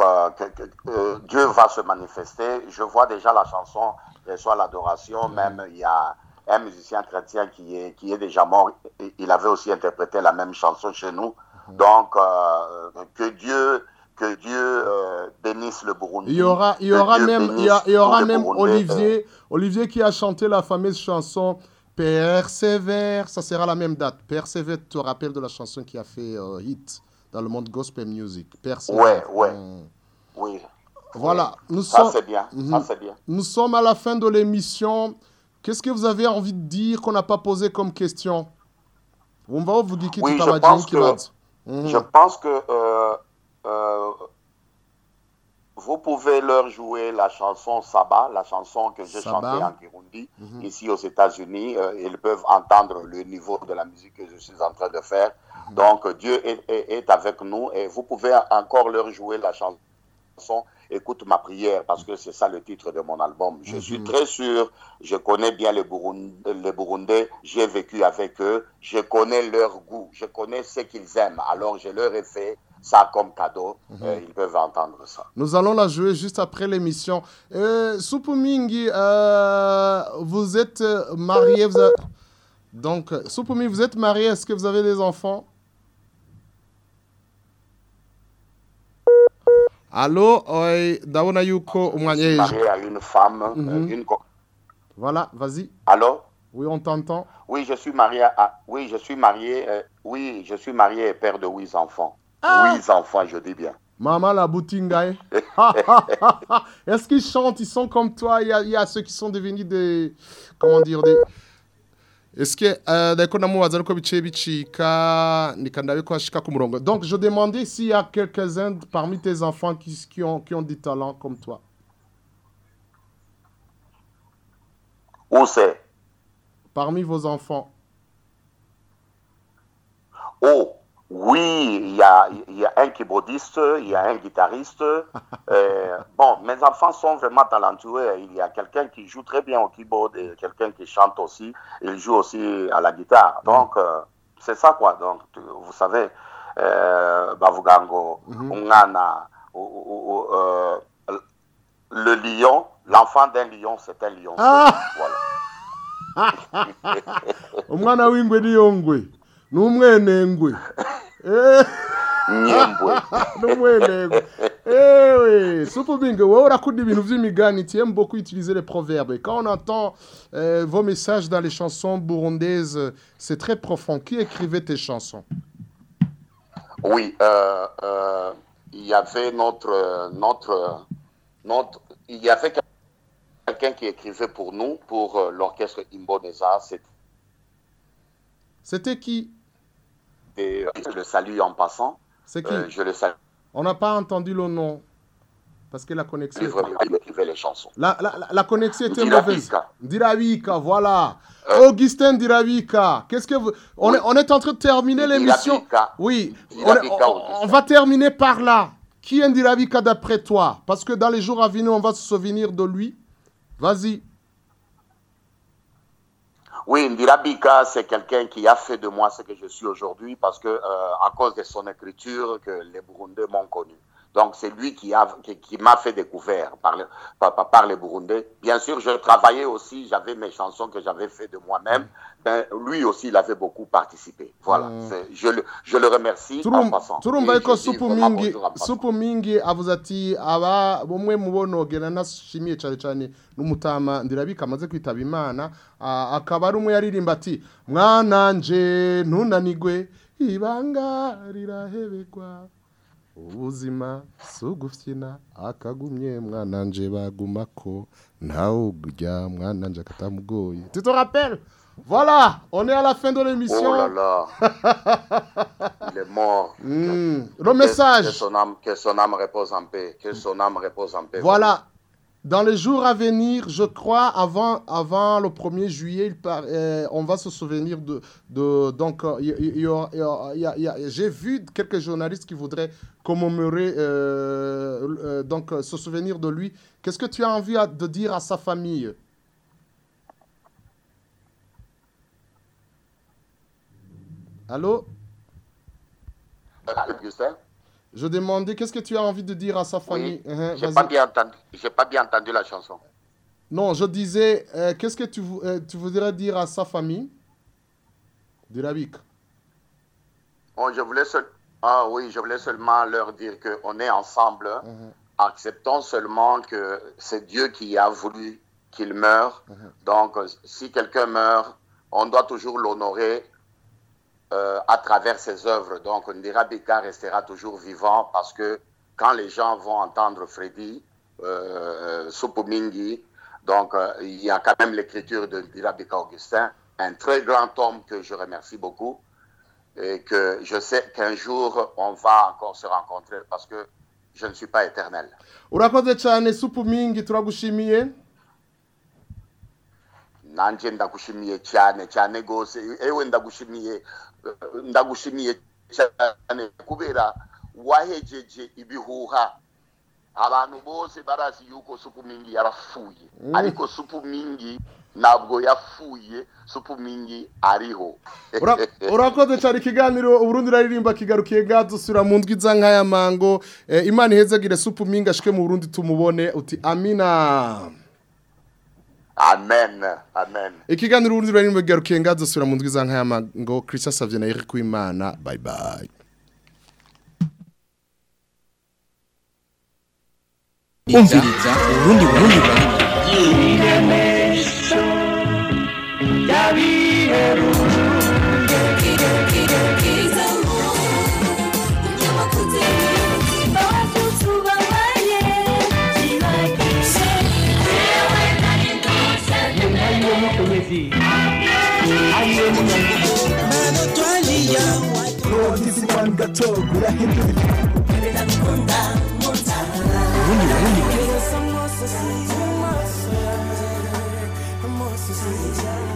Dieu va se manifester. Je vois déjà la chanson, reçois l'adoration, mhm. même il y a un musicien chrétien qui est, qui est déjà mort, il avait aussi interprété la même chanson chez nous. Mhm. Donc, que Dieu que Dieu euh, bénisse le Burundi. Il y aura, il y aura même, il y, aura même euh. Olivier, qui a chanté la fameuse chanson Persévère. Ça sera la même date. Persévère, tu te rappelles de la chanson qui a fait euh, hit dans le monde gospel music. Persévère. Ouais, ouais. Mm. Oui. Voilà. Mm. Nous sommes... Ça, bien. Mhm. bien. Nous sommes à la fin de l'émission. Qu'est-ce que vous avez envie de dire qu'on n'a pas posé comme question On va vous dire qui oui, je pense mhm. Je pense que euh, vous pouvez leur jouer la chanson Saba, la chanson que j'ai chantée en Kirundi, mhm. ici aux États-Unis. Euh, ils peuvent entendre le niveau de la musique que je suis en train de faire. Mhm. Donc, Dieu est, avec nous et vous pouvez encore leur jouer la chanson Écoute ma prière, parce que c'est ça le titre de mon album. Je suis mhm. très sûr, je connais bien les Burundais j'ai vécu avec eux, je connais leur goût, je connais ce qu'ils aiment. Alors, je leur ai fait ça comme cadeau. Mhm. Euh, ils peuvent entendre ça. Nous allons la jouer juste après l'émission. Euh, Supumingi, euh, vous êtes euh, marié. Donc, Supumingi, vous êtes marié. Est-ce que vous avez des enfants Allô, ah, je Yuko, marié à une femme. Mhm. Voilà, vas-y. Allô oui, on t'entend. Oui, je suis marié. À... Oui, je suis marié. oui, je suis marié et père de huit enfants. Ah. Oui, Oui, enfants, je dis bien. Maman la Boutingaï. Eh. <laughs> <laughs> Est-ce qu'ils chantent Ils sont comme toi. Il y, a, ceux qui sont devenus des. Comment dire Est-ce que. Euh, Donc, je demandais s'il y a quelques-uns parmi tes enfants qui, ont, qui ont des talents comme toi. Où c'est Parmi vos enfants. Oh oui, il y a, y a, un keyboardiste, il y a un guitariste. <laughs> Euh, bon, mes enfants sont vraiment talentueux. Il y a quelqu'un qui joue très bien au keyboard quelqu'un qui chante aussi. Il joue aussi à la guitare. Mm. Donc, euh, c'est ça quoi. Donc, vous savez, euh, Bavugango, mm-hmm. le lion, l'enfant d'un lion, c'est un lion. Ah. Voilà. <laughs> Nous n'umwenengwe les proverbes quand on entend euh, vos messages dans les chansons burundaises c'est très profond qui écrivait tes chansons oui euh, euh, il y avait notre notre notre il y avait quelqu'un qui écrivait pour nous pour l'orchestre Imbonesa, c'était qui Et euh, je le salue en passant. C'est euh, qui Je le salue. On n'a pas entendu le nom. Parce que la connexion. Il écrivait les chansons. La, la, la, connexion était mauvaise. Diravika, voilà. Euh. Augustin Diravika. Qu'est-ce que vous... on, est, on, est, en train de terminer l'émission. Oui. on, on, va terminer par là. Qui est Diravika d'après toi Parce que dans les jours à venir, on va se souvenir de lui. Vas-y. Oui, Ndirabika, c'est quelqu'un qui a fait de moi ce que je suis aujourd'hui parce que, euh, à cause de son écriture, que les Burundais m'ont connu. Donc c'est lui qui, a, qui, qui m'a fait découvrir par, le, par, par, les Burundais. Bien sûr, je travaillais aussi, j'avais mes chansons que j'avais fait de moi-même. Ben, lui aussi, il avait beaucoup participé. Voilà, mm. je, le, je le remercie Turum, en passant. Turumva ko supu mingi, supu mingi avuze awa, aba bumwe mubonogera nashimiye cyane cyane n'umutama ndirabika amaze kwitaba akabaru akaba ari umwe yaririmba nje, nuna nigwe, ibanga rirahebegwa ubuzima si akagumye mwananje bagumako ntawe ujya mwananje akatamugoye te raperi Voilà, on est à la fin de l'émission. Oh là là, <laughs> il mort. Hmm, le message. Que, son âme, que son âme repose en paix. Que son âme repose en paix. Voilà, dans les jours à venir, je crois, avant, avant le 1er juillet, euh, on va se souvenir de. donc, j'ai vu quelques journalistes qui voudraient commémorer, euh, euh donc euh, se souvenir de lui. Qu'est-ce que tu as envie de dire à sa famille Allô Allô, je demandais, qu'est-ce que tu as envie de dire à sa famille oui, n'ai uh-huh, pas bien entendu. la chanson. Non, je disais, euh, qu'est-ce que euh, tu, voudrais dire à sa famille de je voulais Ah oui, je voulais seulement leur dire qu'on est ensemble. Uh-huh. Acceptons seulement que c'est Dieu qui a voulu qu'il meure. Uh-huh. Donc, euh, si quelqu'un meurt, on doit toujours l'honorer euh, à travers ses œuvres. Donc Ndirabika restera toujours vivant parce que quand les gens vont entendre Freddy, euh, donc euh, il y a quand même l'écriture de Ndirabika Augustin, un très grand homme que je remercie beaucoup et que je sais qu'un jour on va encore se rencontrer parce que je ne suis pas éternel. nanje gose ndagushimiye cyane kubera wahejeje ibihuha abantu bose barazi yuko supu mingi yarapfuye mm. ariko supu mingi ntabwo yafuye supu mingi ariho <laughs> urakoze cyane ikiganiro uburundi uraririmba kigarukiye gadusura mu ndwi za nk'aya mango eh, imana ihezagire supu mingi ashike mu burundi tumubone uti amina amen amen ikiganiro ubundi bari mu garukenga dusubira mu ndwiza nk'ayamango Christian Savye na Eric Kwimana bye bye umviriza urundi burundi bari gato urahindura ubundi ubundi amaso